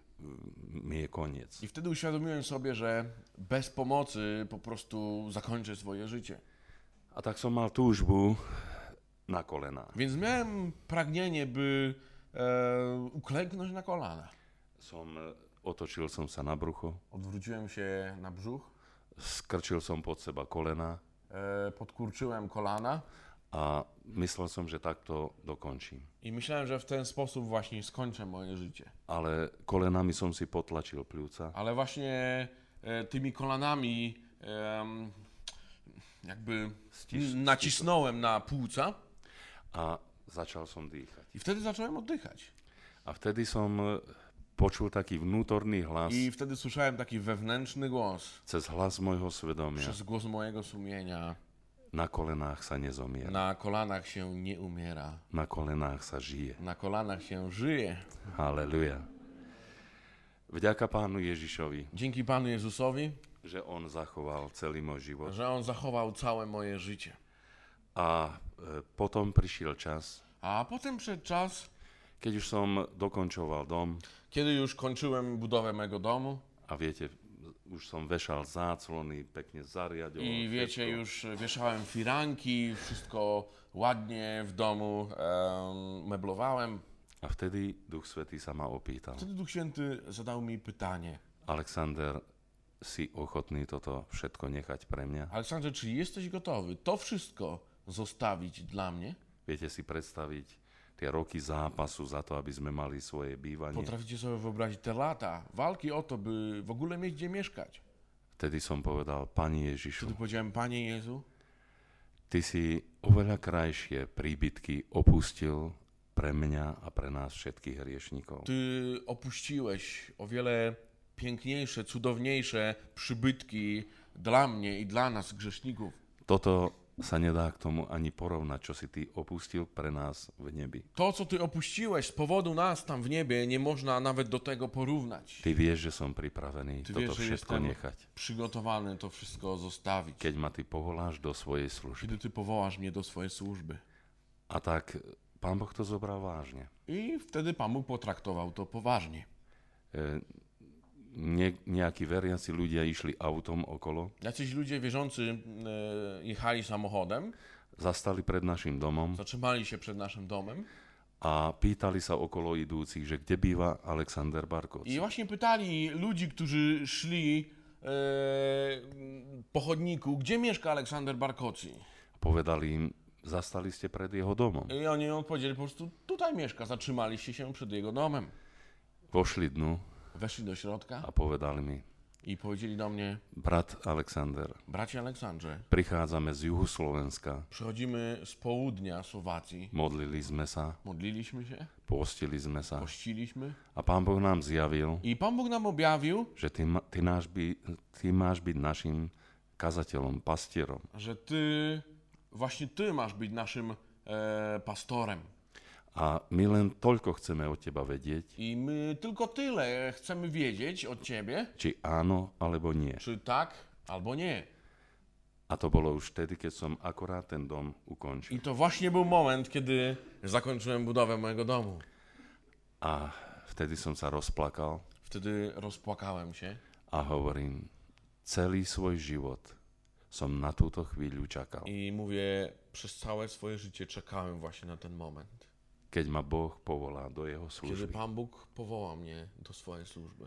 Speaker 2: mi je koniec.
Speaker 1: I wtedy uświadomiłem sobie, że bez pomocy po prostu zakończę swoje życie.
Speaker 2: A tak som mal túžbu na kolenách.
Speaker 1: Więc miałem pragnienie, by e, uklęknąć na kolana.
Speaker 2: Som, e, otočil som sa na brucho,
Speaker 1: Odwróciłem się na brzuch,
Speaker 2: skrčil som pod seba kolena
Speaker 1: e, podkurczyłem kolana
Speaker 2: a myslel som, že takto dokončím.
Speaker 1: i myślałem, że w ten sposób właśnie skończę moje życie.
Speaker 2: Ale kolenami som si potlačil pľúca
Speaker 1: Ale właśnie e, tymi kolanami em, jakby
Speaker 2: Stis-
Speaker 1: nacisnąłem na płuca
Speaker 2: a začal som dýchať.
Speaker 1: i wtedy zacząłem oddychać.
Speaker 2: A vtedy som e, počul taký vnútorný hlas
Speaker 1: I wtedy słyszałem taki wewnętrzny głos
Speaker 2: cez hlas môjho svedomia.
Speaker 1: przez głos mojego sumienia.
Speaker 2: Na kolenách sa nezomiera,
Speaker 1: Na kolanach się nie umiera,
Speaker 2: na kolenách sa žije.
Speaker 1: na kolanach się żyje.
Speaker 2: Haleluja. Vďaka pánu Ježišovi,
Speaker 1: Dzięki Panu Jezusowi,
Speaker 2: že on zachoval celý môj život.
Speaker 1: że On zachował całe moje życie.
Speaker 2: A e, potom prišiel čas,
Speaker 1: A potem przyszedł czas,
Speaker 2: keď už som dokončoval dom
Speaker 1: kiedy już kończyłem budowę mego domu
Speaker 2: a viete, už som vešal záclony, pekne zariadoval.
Speaker 1: i wiecie,
Speaker 2: všetko.
Speaker 1: już wieszałem firanki, wszystko ładnie w domu em, meblowałem.
Speaker 2: A vtedy Duch Svetý sa ma opýtal.
Speaker 1: Wtedy Duch Święty zadał mi pytanie.
Speaker 2: Alexander, si ochotný toto všetko nechať pre mňa?
Speaker 1: Aleksandrze, czy jesteś gotowy to wszystko zostawić dla mnie?
Speaker 2: Viete si predstaviť tie roky zápasu za to, aby sme mali svoje bývanie?
Speaker 1: Potraficie sobie wyobrazić te lata walki o to, by w ogóle mieć gdzie mieszkać.
Speaker 2: Vtedy som povedal, Pani Ježišu,
Speaker 1: Wtedy powiedziałem, Panie Jezu,
Speaker 2: Ty si oveľa krajšie príbytky opustil pre mňa a pre nás všetkých hriešnikov.
Speaker 1: Ty opuściłeś o wiele piękniejsze, cudowniejsze przybytki dla mnie i dla nas, grzeszników.
Speaker 2: Toto sa nedá k tomu ani porovnať, čo si Ty opustil pre nás v nebi.
Speaker 1: To, co Ty opuściłeś z powodu nas tam w niebie, nie można nawet do tego porównać.
Speaker 2: Ty vieš, že som pripravený
Speaker 1: Ty
Speaker 2: toto
Speaker 1: wiesz, że
Speaker 2: všetko
Speaker 1: jestem
Speaker 2: nechať.
Speaker 1: przygotowany to wszystko zostawić,
Speaker 2: Keď ma Ty povoláš do svojej služby.
Speaker 1: kiedy Ty powołasz mnie do swojej służby.
Speaker 2: A tak pán Boh to zobral vážne.
Speaker 1: I wtedy Pan Bóg potraktował to poważnie.
Speaker 2: E, nie, nejakí veriaci ľudia išli autom okolo,
Speaker 1: Jacyś ludzie wierzący e, jechali samochodem,
Speaker 2: zastali pred našim domom
Speaker 1: zatrzymali się przed naszym domem
Speaker 2: a pýtali sa okolo idúcich, že kde býva Alexander Barkoc.
Speaker 1: i właśnie pytali ludzi, którzy szli e, po chodniku, gdzie mieszka Aleksander Barkoci.
Speaker 2: Povedali im, zastali ste pred jeho domom.
Speaker 1: I oni odpowiedzieli po prostu, tutaj mieszka, zatrzymaliście się przed jego domem.
Speaker 2: Vošli dnu
Speaker 1: Weszli do środka
Speaker 2: a povedali mi,
Speaker 1: i powiedzieli do mnie,
Speaker 2: brat Alexander,
Speaker 1: bracie Aleksandrze,
Speaker 2: prichádzame z juhu Slovenska,
Speaker 1: przychodzimy z południa Słowacji,
Speaker 2: modlili sme sa,
Speaker 1: modliliśmy się,
Speaker 2: postili sme sa.
Speaker 1: Pościliśmy
Speaker 2: a pán Boh nám zjavil,
Speaker 1: i Pan Bóg nam objawił,
Speaker 2: že ty, ty, náš by, ty máš byť našim kazateľom, pastierom.
Speaker 1: że ty, właśnie ty masz być naszym e, pastorem.
Speaker 2: A my len toľko chceme od teba vedieť,
Speaker 1: I my tylko tyle chcemy wiedzieć od ciebie,
Speaker 2: či áno alebo nie.
Speaker 1: czy tak albo nie.
Speaker 2: A to bolo už vtedy, keď som akorát ten dom ukončil.
Speaker 1: I to właśnie był moment, kiedy zakończyłem budowę mojego domu.
Speaker 2: A vtedy som sa rozplakal
Speaker 1: Wtedy rozpłakałem się
Speaker 2: a hovorím, celý svoj život som na túto chvíľu čakal.
Speaker 1: i mówię, przez całe swoje życie czekałem właśnie na ten moment.
Speaker 2: Keď ma Boh povolá do jeho služby.
Speaker 1: Pan Bóg powołał mnie do swojej służby.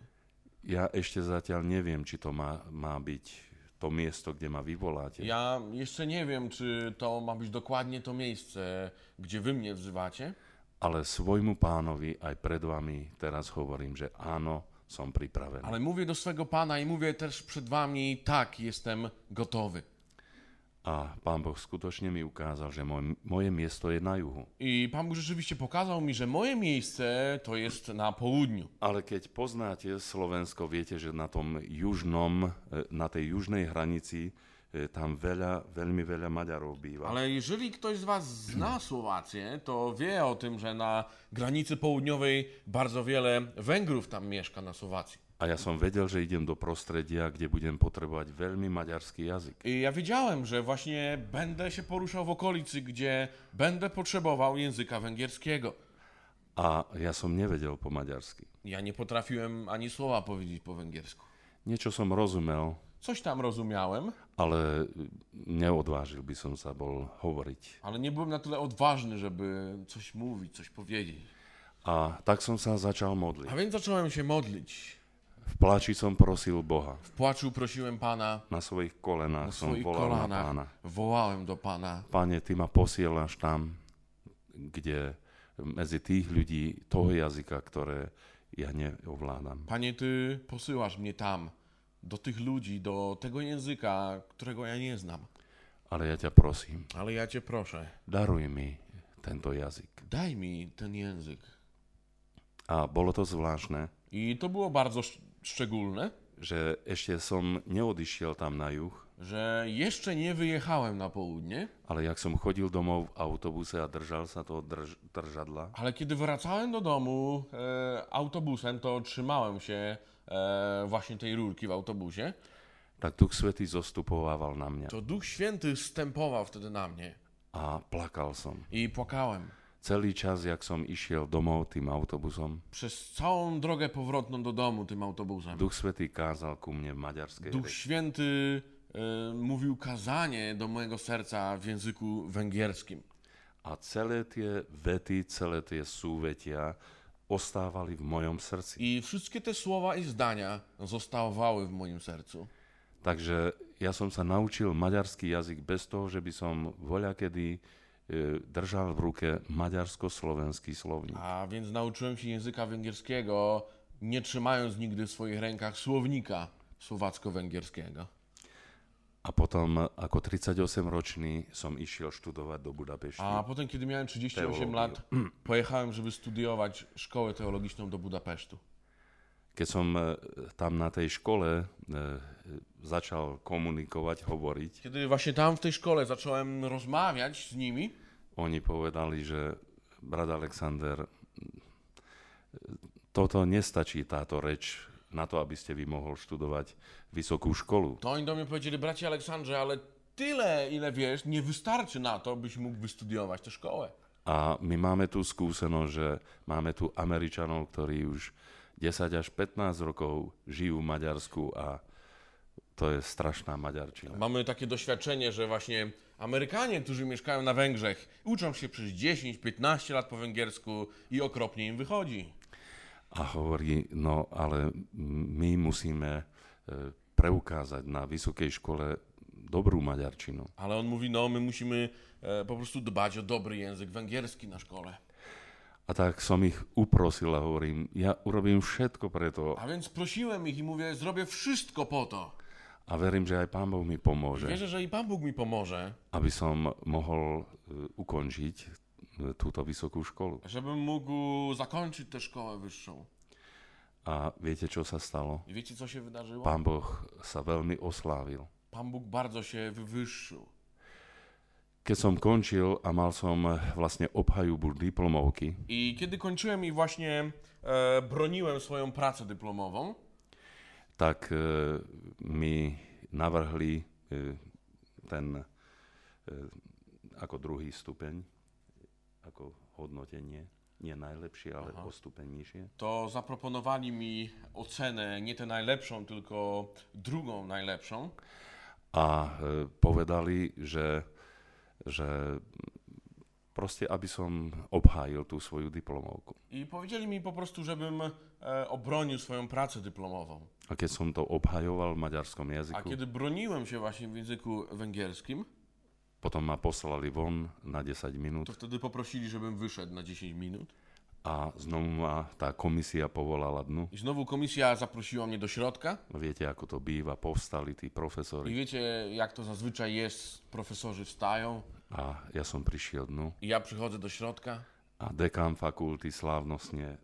Speaker 2: Ja ešte zatiaľ neviem, či to má, má byť to miesto, kde ma vyvoláte.
Speaker 1: Ja nie wiem, czy to ma być dokładnie to miejsce, gdzie wy mnie wzywacie,
Speaker 2: Ale svojmu pánovi aj pred vami teraz hovorím, že áno, som pripravený.
Speaker 1: ale mówię do swego Pana i mówię też przed wami, tak, jestem gotowy.
Speaker 2: A pán Boh skutočne mi ukázal, že môj, moje miesto je na juhu.
Speaker 1: I Pan Bóg rzeczywiście pokazał mi, że moje miejsce to jest na południu.
Speaker 2: Ale keď poznáte Slovensko, viete, že na tom južnom, e, na tej južnej hranici e, tam veľa, veľmi veľa Maďarov býva.
Speaker 1: Ale jeżeli ktoś z Was zna [CLEARS THROAT] Słowację, to wie o tym, że na granicy południowej bardzo wiele Węgrów tam mieszka na Słowacji.
Speaker 2: A ja som vedel, že idem do prostredia, kde budem potrebovať veľmi maďarský jazyk.
Speaker 1: I ja wiedziałem, że właśnie będę się poruszał w okolicy, gdzie będę potrzebował języka węgierskiego.
Speaker 2: A ja som nevedel po maďarsky.
Speaker 1: Ja nie potrafiłem ani słowa powiedzieć po węgiersku.
Speaker 2: Niečo som rozumel,
Speaker 1: Coś tam rozumiałem,
Speaker 2: ale neodvážil by som sa bol hovoriť.
Speaker 1: ale nie byłem na tyle odważny, żeby coś mówić, coś powiedzieć.
Speaker 2: A tak som sa začal modliť.
Speaker 1: A więc zacząłem się modlić.
Speaker 2: V plači som prosil Boha.
Speaker 1: W płaczu prosiłem Pana,
Speaker 2: Na svojich kolenách
Speaker 1: na
Speaker 2: som volal na
Speaker 1: kolanach
Speaker 2: pána.
Speaker 1: wołałem do Pana.
Speaker 2: Pane, Ty ma posielaš tam, kde medzi tých ľudí toho jazyka, ktoré ja neovládam.
Speaker 1: Panie, Ty posyłasz mnie tam, do tych ludzi, do tego języka, którego ja nie znam.
Speaker 2: Ale ja ťa prosím,
Speaker 1: Ale ja Cię proszę,
Speaker 2: daruj mi tento jazyk.
Speaker 1: daj mi ten język.
Speaker 2: A bolo to zvláštne,
Speaker 1: I to było bardzo sz- szczególne,
Speaker 2: že ešte som neodišiel tam na juh,
Speaker 1: że jeszcze nie wyjechałem na południe,
Speaker 2: ale jak som chodil domov v autobuse a držal sa toho drž- držadla,
Speaker 1: ale kiedy wracałem do domu e, autobusem, to trzymałem się e, właśnie tej rurki w autobusie,
Speaker 2: tak Duch Svetý zostupovával na mňa.
Speaker 1: to Duch Święty stępował wtedy na mnie
Speaker 2: A plakal som.
Speaker 1: i płakałem.
Speaker 2: Celý čas, jak som išiel domov tým autobusom,
Speaker 1: Przez całą drogę powrotną do domu tym autobusem.
Speaker 2: Duch Svetý kázal ku mne v maďarskej
Speaker 1: Duch. Święty e, mówił kazanie do mojego serca w języku węgierskim.
Speaker 2: A celé tie vety, celé tie súvetia ostávali v mojom srdci.
Speaker 1: I wszystkie te słowa i zdania zostawały w moim sercu.
Speaker 2: Takže ja som sa naučil maďarský jazyk bez toho, že by som voľakedy e, držal v ruke maďarsko-slovenský slovník.
Speaker 1: A więc nauczyłem się języka węgierskiego, nie trzymając nigdy w swoich rękach słownika słowacko-węgierskiego.
Speaker 2: A potom ako 38-ročný som išiel študovať do Budapešti.
Speaker 1: A potem, kiedy miałem 38
Speaker 2: Teologię.
Speaker 1: lat, [CLEARS THROAT] pojechałem, żeby studiować szkołę teologiczną do Budapesztu.
Speaker 2: Keď som e, tam na tej škole e, začal komunikovať, hovoriť,
Speaker 1: Kiedy właśnie tam w tej szkole zacząłem rozmawiać z nimi,
Speaker 2: oni povedali, že brat Alexander, toto nestačí táto reč na to, aby ste vy mohol študovať vysokú školu.
Speaker 1: to oni do mnie powiedzieli, bracie Aleksandrze, ale tyle, ile wiesz, nie wystarczy na to, byś mógł wystudiować tę szkołę.
Speaker 2: A my máme tú skúsenosť, že máme tu Američanov, ktorí už 10 až 15 rokov žijú v Maďarsku a to je strašná maďarčina.
Speaker 1: Mamy takie doświadczenie, że właśnie Amerykanie, którzy mieszkają na Węgrzech, uczą się przez 10-15 lat po węgiersku i okropnie im wychodzi.
Speaker 2: A hovorí, no ale my musíme e, preukázať na vysokej škole dobrú maďarčinu.
Speaker 1: Ale on mówi, no my musimy e, po prostu dbać o dobry język węgierski na szkole.
Speaker 2: A tak som ich uprosil a hovorím, ja urobím všetko preto
Speaker 1: A więc prosiłem ich i mówię, zrobię wszystko po to.
Speaker 2: A verím, že aj Pán Boh mi pomôže,
Speaker 1: Wierzę, że i Pan Bóg mi pomoże,
Speaker 2: aby som mohol e, ukončiť e, túto vysokú školu.
Speaker 1: żebym mógł zakończyć tę szkołę wyższą.
Speaker 2: A viete, čo sa stalo?
Speaker 1: I wiecie, co się wydarzyło?
Speaker 2: Pán Boh sa veľmi oslávil.
Speaker 1: Pan Bóg bardzo się wywyższył.
Speaker 2: Keď som končil a mal som e, vlastne obhajubu diplomovky,
Speaker 1: I kiedy kończyłem i właśnie e, broniłem swoją pracę dyplomową,
Speaker 2: tak e, mi navrhli e, ten e, ako druhý stupeň, ako hodnotenie, nie najlepšie, ale
Speaker 1: Aha.
Speaker 2: o stupeň nižšie.
Speaker 1: to zaproponowali mi ocenę nie tę najlepszą, tylko drugą najlepszą.
Speaker 2: A e, povedali, že, že proste, aby som obhájil tú svoju diplomovku.
Speaker 1: I powiedzieli mi po prostu, żebym e, obronił swoją pracę dyplomową.
Speaker 2: A keď som to obhajoval v maďarskom
Speaker 1: A
Speaker 2: jazyku,
Speaker 1: kiedy broniłem się właśnie w języku węgierskim,
Speaker 2: potom ma poslali von na 10 minút
Speaker 1: to wtedy poprosili, żebym wyszedł na 10 minut.
Speaker 2: A znovu ma tá komisia povolala dnu.
Speaker 1: I znowu komisja zaprosiła mnie do środka.
Speaker 2: Viete, ako to býva, povstali tí
Speaker 1: I
Speaker 2: profesori
Speaker 1: wiecie, jak to zazwyczaj jest, profesorzy wstają
Speaker 2: a ja som prišiel dnu
Speaker 1: i ja przychodzę do środka
Speaker 2: a dekán fakulty slávnostne e,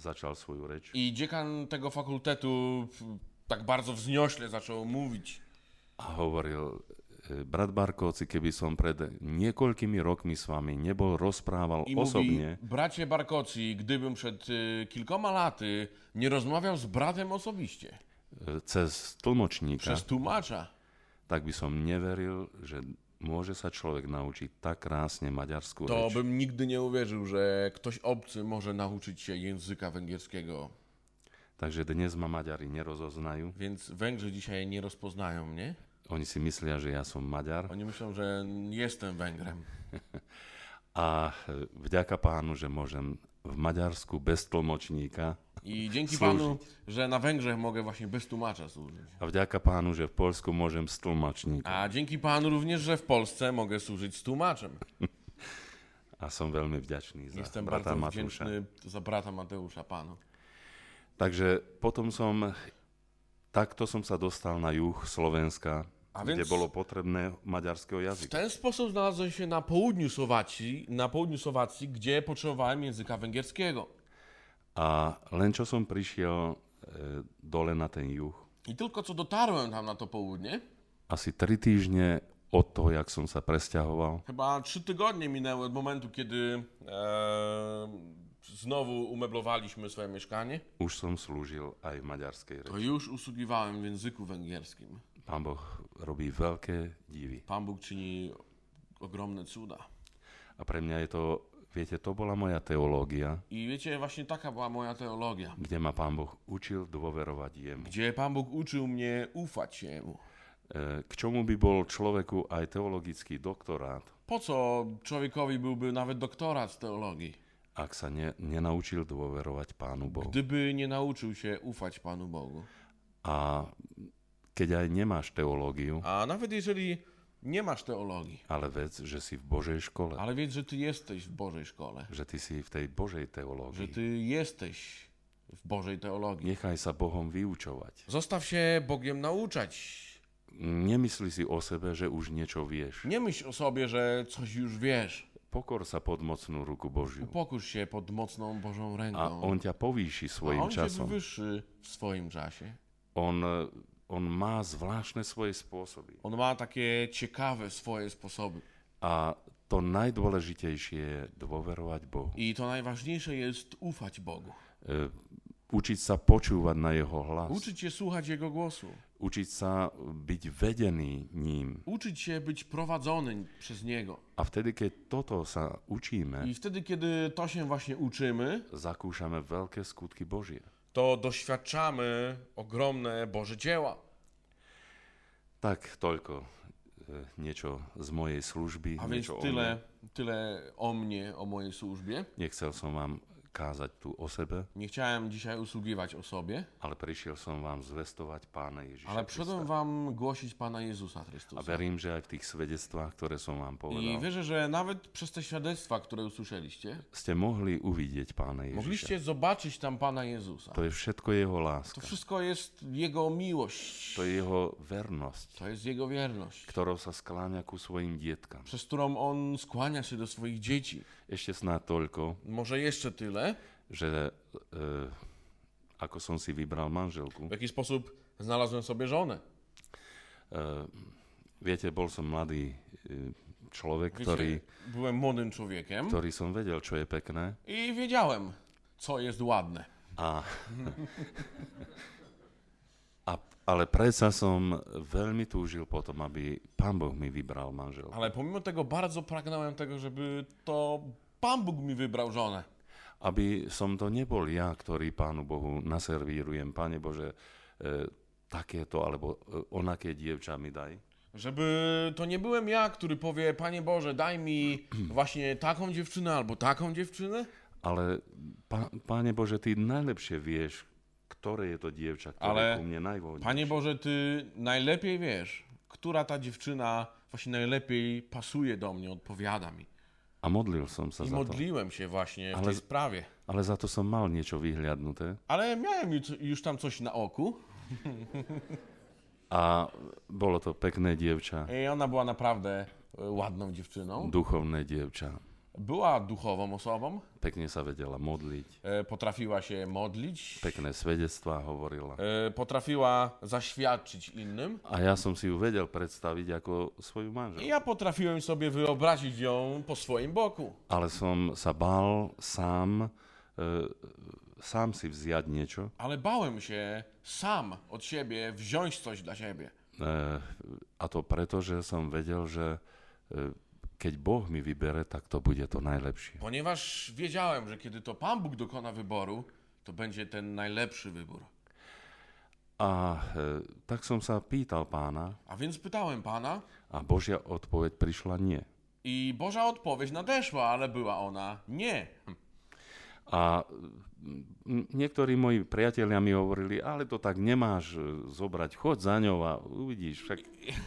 Speaker 2: začal svoju reč
Speaker 1: i dziekan tego fakultetu tak bardzo wzniośle zaczął mówić.
Speaker 2: a hovoril, brat Barkovci, keby som pred niekoľkými rokmi s vami nebol rozprával
Speaker 1: I mówi,
Speaker 2: osobne,
Speaker 1: bracie Barkoci, gdybym przed y, kilkoma laty nie rozmawiał z bratem osobiście,
Speaker 2: e, cez tlmočníka,
Speaker 1: przez tłumacza,
Speaker 2: tak by som neveril, že môže sa človek naučiť tak krásne maďarskú
Speaker 1: to bym nigdy nie uwierzył, że ktoś obcy może nauczyć się języka węgierskiego.
Speaker 2: Takže dnes ma Maďari nerozoznajú.
Speaker 1: Więc Węgrzy dzisiaj nie rozpoznają mnie.
Speaker 2: Oni si myslia, že ja som Maďar
Speaker 1: Oni myślą, że jestem Węgrem. [LAUGHS]
Speaker 2: a vďaka pánu, že môžem v Maďarsku bez tlmočníka
Speaker 1: I dzięki
Speaker 2: Służyć.
Speaker 1: Panu, że na Węgrzech mogę właśnie bez tłumacza służyć.
Speaker 2: a vďaka pánu, že v Polsku môžem s tlmočníkom.
Speaker 1: A dzięki Panu również, że w Polsce mogę służyć z tłumaczem. [LAUGHS]
Speaker 2: A som veľmi vďačný za
Speaker 1: Jestem
Speaker 2: brata
Speaker 1: bardzo wdzięczny za brata Mateusza Panu.
Speaker 2: Takže potom som, takto som sa dostal na juh Slovenska,
Speaker 1: A
Speaker 2: kde
Speaker 1: więc-
Speaker 2: potrebné maďarského
Speaker 1: W
Speaker 2: jazyka.
Speaker 1: ten sposób znalazłem się na południu Słowacji, na południu Słowacji, gdzie potrzebowałem języka węgierskiego.
Speaker 2: A len čo som prišiel e, dole na ten juh,
Speaker 1: I tylko co dotarłem tam na to południe,
Speaker 2: asi tri týždne od toho, jak som sa presťahoval,
Speaker 1: chyba trzy tygodnie minęły od momentu, kiedy e, znowu umeblowaliśmy swoje mieszkanie,
Speaker 2: už som slúžil aj v maďarskej
Speaker 1: to
Speaker 2: reči.
Speaker 1: już usługiwałem w języku węgierskim.
Speaker 2: Pán Boh robí veľké divy.
Speaker 1: Pan Bóg czyni ogromne cuda.
Speaker 2: A pre mňa je to, viete, to bola moja teológia,
Speaker 1: I wiecie, właśnie taka była moja teologia.
Speaker 2: kde ma Pán Boh učil dôverovať jemu.
Speaker 1: Gdzie Pan Bóg uczył mnie ufać Jemu.
Speaker 2: E, K čomu by bol človeku aj teologický doktorát,
Speaker 1: Po co człowiekowi byłby nawet doktorat z teologii,
Speaker 2: ak sa ne, nenaučil dôverovať Pánu Bohu.
Speaker 1: gdyby nie nauczył się ufać Panu Bogu?
Speaker 2: A keď aj nemáš teológiu,
Speaker 1: A nawet jeżeli nie masz teologii,
Speaker 2: ale vec, že si v Božej škole,
Speaker 1: ale wiedz, że Ty jesteś w Bożej szkole,
Speaker 2: že ty si v tej Božej
Speaker 1: że
Speaker 2: teológii,
Speaker 1: Ty jesteś w Bożej teologii.
Speaker 2: nechaj sa Bohom vyučovať.
Speaker 1: Zostaw się Bogiem nauczać.
Speaker 2: Nemyslí si o sebe, že už niečo vieš.
Speaker 1: Nie myśl o sobie, że coś już wiesz.
Speaker 2: Pokor sa pod mocnú ruku Božiu.
Speaker 1: Upokórz się pod mocną Bożą
Speaker 2: A
Speaker 1: ręką.
Speaker 2: On ťa povýši
Speaker 1: A
Speaker 2: svojim
Speaker 1: On Cię
Speaker 2: časom.
Speaker 1: wywyższy w swoim czasie.
Speaker 2: On, on má zvláštne svoje spôsoby.
Speaker 1: On ma takie ciekawe swoje sposoby.
Speaker 2: A to najdôležitejšie je dôverovať Bohu.
Speaker 1: I to najważniejsze jest ufać Bogu.
Speaker 2: E, učiť sa počúvať na jeho hlas,
Speaker 1: uczyć się słuchać Jego głosu,
Speaker 2: učiť sa byť vedený ním.
Speaker 1: uczyć się być prowadzony przez Niego.
Speaker 2: A vtedy, keď toto sa učíme,
Speaker 1: I wtedy, kiedy to się właśnie uczymy,
Speaker 2: zakúšame veľké skutky Božie.
Speaker 1: To doświadczamy ogromne Boże dzieła.
Speaker 2: Tak, toľko e, niečo z mojej služby,
Speaker 1: A więc
Speaker 2: niečo o
Speaker 1: tyle, tyle o mnie, o mojej służbie.
Speaker 2: Nechcel som vám kázať tu o sebe,
Speaker 1: Nie chciałem dzisiaj usługiwać o sobie,
Speaker 2: ale prišiel som vám zvestovať Pána Ježiša
Speaker 1: ale przyszedłem wam głosić Pana Jezusa
Speaker 2: A
Speaker 1: Chrystusa.
Speaker 2: verím, že aj v tých svedectvách, ktoré som vám
Speaker 1: I wierzę, że nawet przez te świadectwa, które usłyszeliście,
Speaker 2: ste mohli uvidieť Pána Ježiša.
Speaker 1: mogliście zobaczyć tam Pana Jezusa.
Speaker 2: To je všetko Jeho
Speaker 1: To
Speaker 2: láska.
Speaker 1: wszystko jest Jego miłość,
Speaker 2: To je Jeho vernosť,
Speaker 1: to jest Jego wierność,
Speaker 2: ktorou sa skláňa ku svojim dietkam.
Speaker 1: przez którą On skłania się do swoich dzieci.
Speaker 2: Ešte snáď toľko,
Speaker 1: Może jeszcze tyle,
Speaker 2: že e, ako som si vybral manželku,
Speaker 1: w jaki sposób znalazłem sobie żonę.
Speaker 2: e, viete, bol som mladý e, človek,
Speaker 1: Wiecie,
Speaker 2: ktorý,
Speaker 1: byłem młodym człowiekiem.
Speaker 2: ktorý som vedel, čo je pekné.
Speaker 1: I wiedziałem, co jest ładne.
Speaker 2: a [LAUGHS] ale predsa som veľmi túžil potom, aby Pán Boh mi vybral manželku.
Speaker 1: Ale pomimo tego bardzo pragnąłem tego, żeby to Pan Bóg mi wybrał żonę.
Speaker 2: Aby som to nebol ja, ktorý Pánu Bohu naservírujem, Pane Bože, e, takéto alebo e, onaké dievča mi daj.
Speaker 1: Żeby to nie byłem ja, który powie, Panie Boże, daj mi [CLEARS THROAT] właśnie taką dziewczynę albo taką dziewczynę,
Speaker 2: Ale, pá, Páne Bože, Ty najlepšie vieš, ktoré je to dievča, ktoré
Speaker 1: Ale,
Speaker 2: ku mne najvhodnejšie.
Speaker 1: Panie Boże, Ty najlepiej wiesz, która ta dziewczyna właśnie najlepiej pasuje do mnie, odpowiada mi.
Speaker 2: A modlil som sa
Speaker 1: I
Speaker 2: za to.
Speaker 1: modliłem się właśnie w
Speaker 2: Ale-
Speaker 1: tej sprawie.
Speaker 2: Ale za to som mal niečo vyhliadnuté.
Speaker 1: Ale miałem już, już tam coś na oku
Speaker 2: A bolo to pekné dievča,
Speaker 1: i ona była naprawdę e, ładną dziewczyną.
Speaker 2: duchovné dievča.
Speaker 1: Była duchową osobą,
Speaker 2: Pekne sa vedela modliť,
Speaker 1: e, potrafiła się modlić,
Speaker 2: pekné svedectvá hovorila.
Speaker 1: e, potrafiła zaświadczyć innym.
Speaker 2: A ja som si ju vedel predstaviť ako svoju manželku.
Speaker 1: ja potrafiłem sobie wyobrazić ją po swoim boku.
Speaker 2: Ale som sa bál sám, e, sám si vziať niečo.
Speaker 1: Ale bałem się sam od siebie wziąć coś dla siebie.
Speaker 2: E, a to preto, že som vedel, že e, keď Boh mi vybere, tak to bude to najlepšie.
Speaker 1: Ponieważ wiedziałem, że kiedy to Pan Bóg dokona wyboru, to będzie ten najlepszy wybór.
Speaker 2: A e, tak som sa pýtal pána
Speaker 1: A więc pytałem Pana
Speaker 2: a Božia odpoveď prišla nie.
Speaker 1: i Boża odpowiedź nadeszła, ale była ona nie.
Speaker 2: A niektorí moji priatelia mi hovorili, ale to tak nemáš e, zobrať, chod za ňou a uvidíš. Však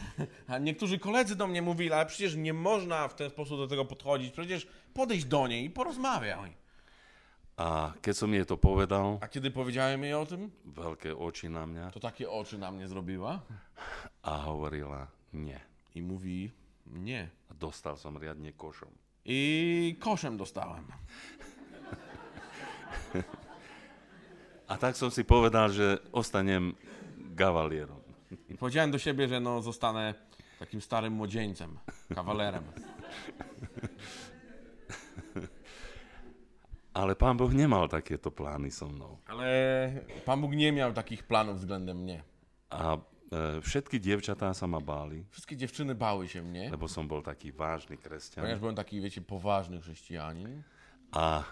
Speaker 2: [LAUGHS]
Speaker 1: A niektórzy koledzy do mnie mówili, ale przecież nie można w ten sposób do tego podchodzić. Przecież podejdź do niej i porozmawiaj.
Speaker 2: A keď som jej to povedal,
Speaker 1: A kiedy powiedziałem jej o tym,
Speaker 2: veľké oči na mňa
Speaker 1: to takie oczy na mnie zrobiła
Speaker 2: a hovorila nie.
Speaker 1: i mówi nie.
Speaker 2: A dostal som riadne košom.
Speaker 1: I koszem dostałem. [LAUGHS] [LAUGHS]
Speaker 2: A tak som si povedal, že ostanem gavalierom.
Speaker 1: I [LAUGHS] powiedziałem do siebie, że no zostanę takim starym młodzieńcem, kawalerem. [LAUGHS]
Speaker 2: Ale pán Boh nemal takéto plány so mnou.
Speaker 1: Ale Pan Bóg nie miał takich planów względem mnie.
Speaker 2: A e, všetky dievčatá sa ma báli,
Speaker 1: Wszystkie dziewczyny bały się mnie,
Speaker 2: lebo som bol taký vážny kresťan.
Speaker 1: ponieważ byłem taki, wiecie, poważny chrześcijanin.
Speaker 2: A,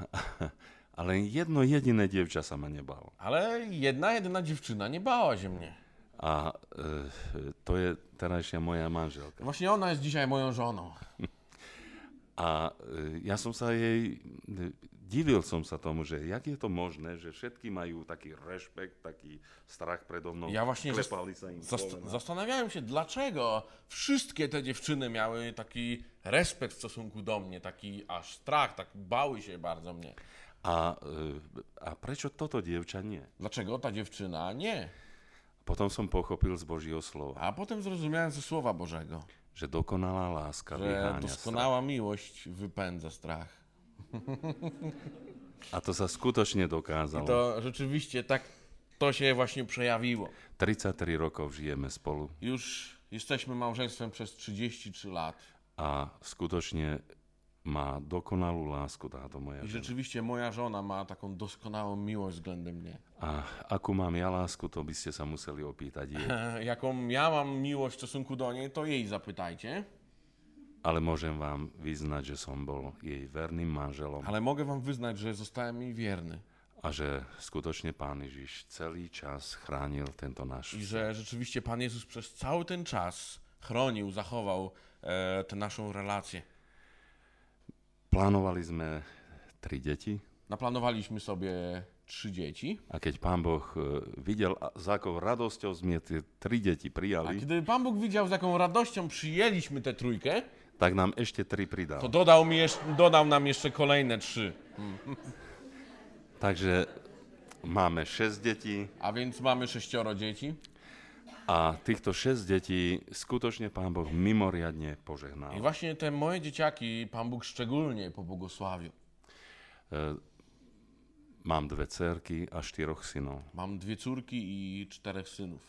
Speaker 2: ale jedno jediné dievča sa ma nebalo.
Speaker 1: Ale jedna, jedyna dziewczyna nie bała się mnie.
Speaker 2: A e, to je terajšia moja manželka.
Speaker 1: Właśnie ona jest dzisiaj moją żoną.
Speaker 2: A e, ja som sa jej, e, divil som sa tomu, že jak je to možné, že všetky majú taký rešpekt, taký strach predo mnou.
Speaker 1: Ja właśnie Zast-
Speaker 2: kolena.
Speaker 1: zastanawiałem się, dlaczego wszystkie te dziewczyny miały taki respekt w stosunku do mnie, taki aż strach, tak bały się bardzo mnie.
Speaker 2: A, e, a prečo toto dievča nie?
Speaker 1: Dlaczego ta dziewczyna nie?
Speaker 2: Potom som pochopil z Božieho slova,
Speaker 1: A potem zrozumiałem ze Słowa Bożego,
Speaker 2: že dokonalá láska
Speaker 1: że
Speaker 2: vyháňa strach.
Speaker 1: doskonała miłość wypędza strach.
Speaker 2: A to sa skutočne
Speaker 1: I
Speaker 2: dokázalo.
Speaker 1: to rzeczywiście tak to się właśnie przejawiło.
Speaker 2: 33 rokov žijeme spolu
Speaker 1: Już jesteśmy małżeństwem przez 33 lat
Speaker 2: a skutočne má dokonalú lásku táto moja
Speaker 1: I
Speaker 2: žena.
Speaker 1: rzeczywiście moja żona ma taką doskonałą miłość względem mnie.
Speaker 2: A akú mám ja lásku, to by ste sa museli opýtať jej. [LAUGHS]
Speaker 1: Jaką ja mam miłość w stosunku do niej, to jej zapytajcie.
Speaker 2: Ale môžem vám vyznať, že som bol jej verným manželom
Speaker 1: Ale mogę wam wyznać, że zostałem jej wierny.
Speaker 2: a že skutočne Pán Ježiš celý čas chránil tento náš
Speaker 1: I że rzeczywiście Pan Jezus przez cały ten czas chronił, zachował e, tę naszą relację.
Speaker 2: Plánovali sme tri deti
Speaker 1: Naplanowaliśmy sobie trzy dzieci.
Speaker 2: a keď Pán Boh e, videl, a- s akou radosťou sme tie tri deti
Speaker 1: A
Speaker 2: prijali,
Speaker 1: kiedy Pan Bóg widział, z jaką radością przyjęliśmy tę trójkę,
Speaker 2: tak nám ešte tri
Speaker 1: to
Speaker 2: pridal.
Speaker 1: dodał, mi jeszcze, dodał nam jeszcze kolejne trzy.
Speaker 2: Takže máme šesť detí
Speaker 1: A więc mamy sześcioro dzieci.
Speaker 2: A týchto šesť detí skutočne Pán Boh mimoriadne
Speaker 1: I
Speaker 2: požehnal.
Speaker 1: właśnie te moje dzieciaki Pan Bóg szczególnie pobłogosławił.
Speaker 2: E, Mám dve cerky a štyroch synov.
Speaker 1: Mam dwie córki i czterech synów.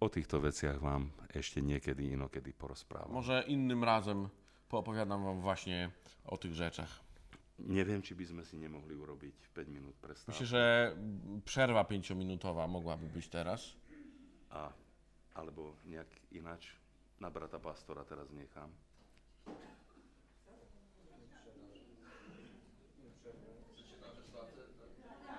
Speaker 2: O týchto veciach vám ešte niekedy inokedy porozprávam.
Speaker 1: Może innym razem poopowiadam wam właśnie o tych rzeczach.
Speaker 2: Neviem, či by sme si nemohli urobiť 5 minút
Speaker 1: Myślę,
Speaker 2: prestávku.
Speaker 1: że przerwa pięciominutowa mogłaby być teraz.
Speaker 2: A, alebo nejak ináč na brata pastora teraz nechám.